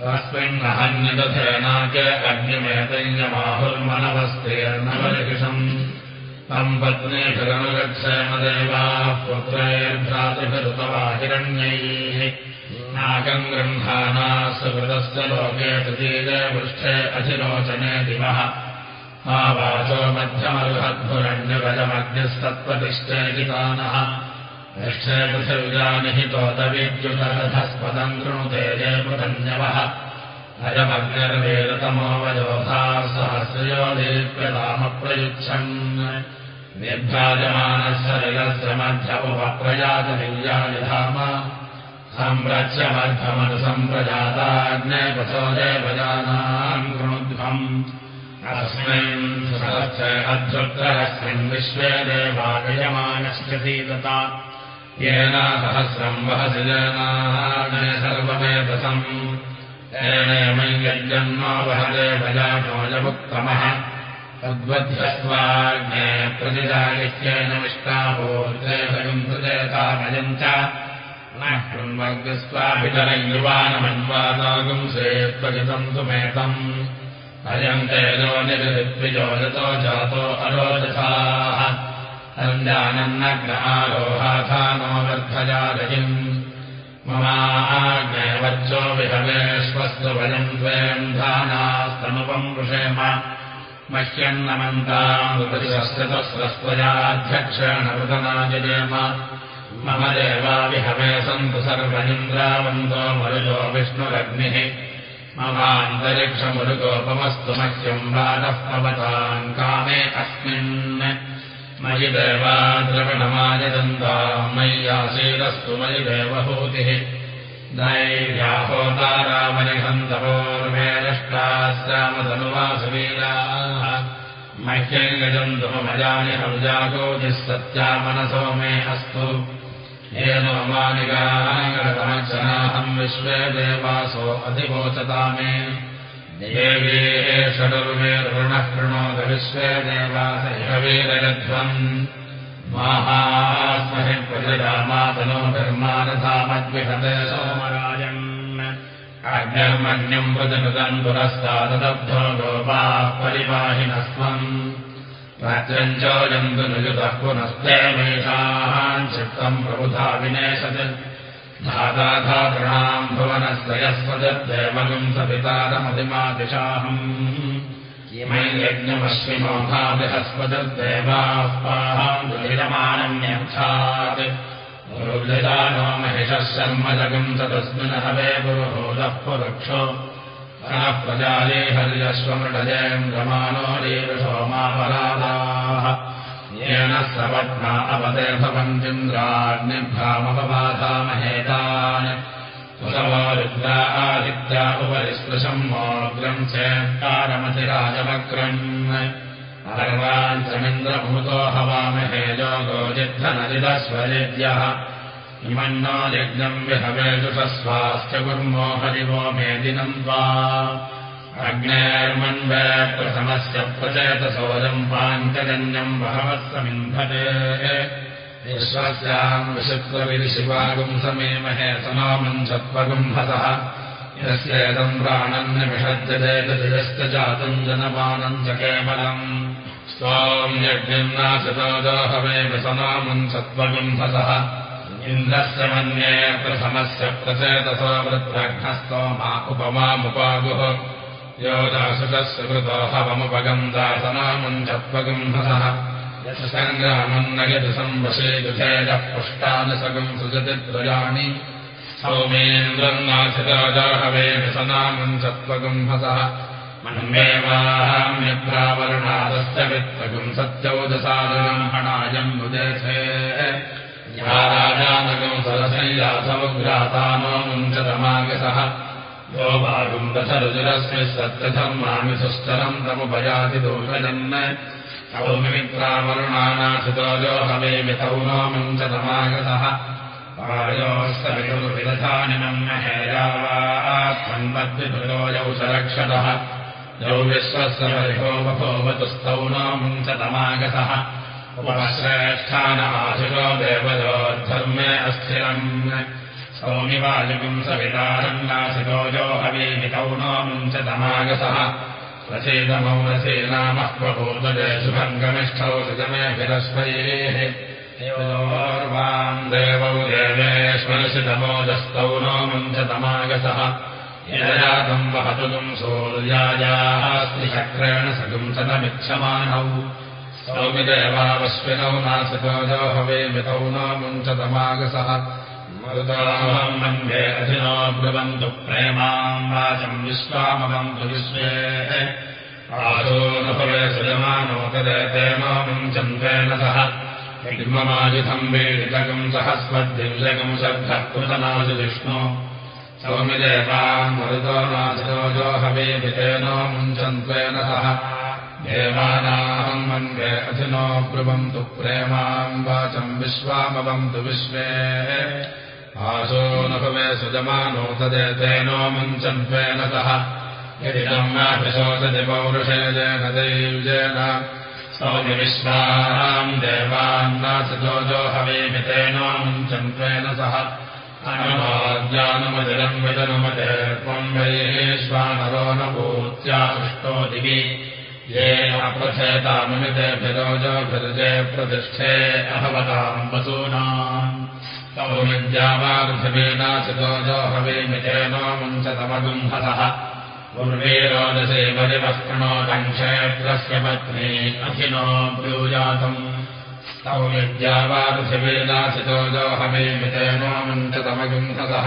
तस्मिन्नहन्यदथेनाके अग्निमेतय्यमाहुर्मनवस्तेर्नवलिषम् तम् पत्नीभिरनुगच्छेम देवाः पुत्रैर्भ्रातृभिरुतवा हिरण्यैः नाकम् गृह्णाना सुकृतस्य लोके तृतीये पृष्ठे अधिरोचने दिवः आवाचो मध्यमरुहद्भुरण्यगजमग्निस्तत्त्वतिष्ठेजितानः निष्ठे पृथिविजानिहितोदविद्युतरथस्पदम् कृणुते ये पृथन्यवः अयमग्निर्वेदतमोवयोधाः सहस्रयो दीप्यतामप्रयुच्छन् निर्भ्राजमानस्य लिलस्य मध्य उपप्रयातनिर्यायधाम सम्प्रत्यमर्थमनुसम्प्रजाताग्नेपथो देवजानाम् कृणुध्वम्। अस्मिन् अध्युत्तरस्मिन् विश्वे देवागयमानश्च सीदता। येन सहस्रम् वहसि जनाः सर्वमेतसम्। येनयमय्यजन्मा वह देवजानोजमुत्तमः तद्वध्यस्वाग्ने प्रतिजायित्येन विष्टाभोर्देवयम् सुचेतामयम् च ुवानमन्वादागुंसे त्वजितम् सुमेतम् अयम् तेजो निजोजतो जातो सञ्जानन्नग्नारोहाथानो वर्धजालयिम् ममाज्ञवर्चो विहवेश्वस्तु वयम् द्वयम् धानास्तनुपम् वृषेम। मह्यन्नमन्ताम् प्रतिशस्त्रतस्रस्त्वयाध्यक्षेण वृतनाजयेम मम देवाविहवे सन्तु सर्वनिन्द्रावन्तो मरुजो विष्णुरग्निः। ममान्तरिक्षमुरुगोपमस्तु मह्यम् वादः पवताम् कामे अस्मिन्। मयि देवा द्रवणमायदन्ताम् मय्यासीदस्तु मयि देवहूतिः दैर्याहोतारामनिहन्तपोर्मेरष्टास्यामधनुवासवीराः मह्यम् गजन्तु ममजानि हविजागोजिः सत्या मनसो मे अस्तु येन ममानिकानिकरतमज्जनाहम् विश्वे देवासो अधिवोचता मे देवे षडरुमे ऋणः कृणोद विश्वे देवास इहवीरध्वम् माहास्महि प्रजरामातनो धर्मानधामद्विहते सोमराजन्। अग्निर्मन्यम् प्रजनुतम् पुरस्तादब्धो गोपाः परिवाहिनस्त्वम् राज्यम् चोजन्तु निजुतः चित्तम् प्रबुधा विनेशत्। धाताधातॄणाम् भुवनस्य यस्वदद्देवगुम् सपितारमधिमादिशाहम् इमै यज्ञमश्विमोघादिहस्वदद्देवाः पाहाम् यच्छात् नो महिषः शर्मजगम् च तस्मिन् हवे पुरुहोदः पुरुक्षो प्रजाले देवसोमापरादाः येन सपत्ना अपदे भवन्तिन्द्राग्निभ्रामपबाधामहेतान् रुद्रा आदित्या उपरिस्पृशम् मोग्रम् चेत्कारमतिराजमग्रम् अर्वाञ्चमिन्द्रभूतो हवामहे योगोजिद्धनजिदस्वरेद्यः इमन्नो यज्ञम् विहवेजुषस्वाश्च कुर्मो हरिवो मेदिनम् वा अग्नेर्मन्वे प्रथमस्य प्रचेतसोजम् पाञ्चजन्यम् बहवः समिन्धते विश्वस्याम् विशुत्वविशिवागुम् समेमहे समामम् सत्त्वगुम्भसः यस्येदम् प्राणन्निमिषज्जदेतजश्च जातम् जनमानम् च केवलम् स्वाम् यज्ञम् नाशतोदोहवे विसमामम् सत्त्वगुम्भसः इन्द्रस्य मन्ये प्रथमस्य प्रचेतसो वृत्रघ्नस्तो मा उपमामुपागुः। यो दासुतस्य कृतो हवमुपगम् दासनामम् चत्वगुम्भसः यदि संवशेजुधेजः पुष्टानुसगम् सुजति त्रयाणि सौमेन्द्रम् नाथितादाहवे विसनामम् चत्वगुम्भसः मनमेवाहम्यत्रावरुणादस्य वित्तकम् सत्यौदसादगम् हणायम् मुदेथे या राजानकम् सरसैलासमुग्रातानो मुञ्चतमागसः यो भागुम् दशरुजुरस्मिः सत्यधर्मामिसुस्तरम् तमुपयाति दोषजन् सौमित्रावरुणानाथितो यो हवे मितौ नो मुञ्चतमागतः वायोस्तविदुर्विदधानिनम् हेयावात्मन्वद्विपुरो यौ सरक्षतः यौ विश्वस्य परिहो बभोवतुस्तौ नो उपश्रेष्ठानमाशुरो देवयोद्धर्मे अस्थिरम्। सौमिवायुगुम् सवितारम् नाशितो यो हवीमितौ नो मुञ्चतमागतः रचेदमौनसे नामः प्रभूतदे शुभङ्गमिष्ठौ र्वाम् देवौ देवेश्वरसितमोदस्तौ नो मुञ्चतमागतः यजातम् वहतुम् सूर्यायास्त्रिचक्रेण सगुंसतमिच्छमानौ सौमिदेवावश्विनौ नासितो हवे मितौ नो मुञ्चतमागसः मरुताहम् मन्ये अधिनो ब्रुवन्तु प्रेमाम् वाचम् विश्वामवन्तु विश्वे। आशो न भवे सृजमानो तदेते नो मुञ्चन्त्वेन सह। किम्ममायुधम् वेदितकम् सहस्वद्दिव्यकम् शब्दः कृतनासु विष्णो सौमिदेवान् मरुतो नाथोजो हवेदितेनो मुञ्चन्त्वेन सह देवानाहम् मन्वे अधिनो ब्रुवन्तु प्रेमाम् वाचम् विश्वामवन्तु विश्वे। आशो न भवे सुजमानो तदेतेनो मुञ्चन्त्वेन सह यदि नाम्नाभिशोचति पौरुषेजेन दैव्येन सौमिविश्वाम् देवान्नाथोजो हवेमितेनो मुञ्चन्त्वेन सह अनुमाज्ञानमदिरम् विदनुमते त्वम् वैश्वानरो न भूत्यासृष्टो दिवि येन प्रथेताममितेभिरोजोभिरुजे प्रतिष्ठे अभवताम् वसूनाम्। सौमिद्यावापृथिवीनाथितोजो हवेमितेनो मुञ्चतमगुम्हसः पूर्वेरोदशे परिवस्त्रणो कङ्क्षेत्रस्य पत्नी अखिनो ब्रूजातम्। तौ विद्यावापृथिवीनाशितो जोहमेमितेनो मञ्चतमगुंसः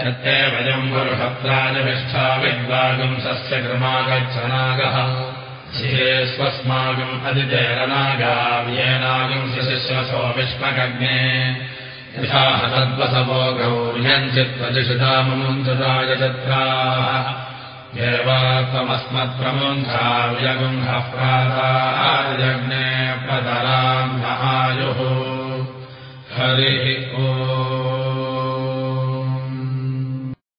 यत्ते वयम् गुरुहत्राजविष्ठा विद्वागुंसस्य कृमागच्छनागः शिरे स्वस्माकम् अधितेरनागाव्येनागुंसि शिश्वसो विष्मकग्ने यथा हतद्वसवो गौर्यञ्चित्वजिषुताममुञ्चुरायचत्राः देवात्वमस्मत्प्रमुञ्चाव्यगुम्हः प्राताजग्ने प्रतराम् महायुः हरिः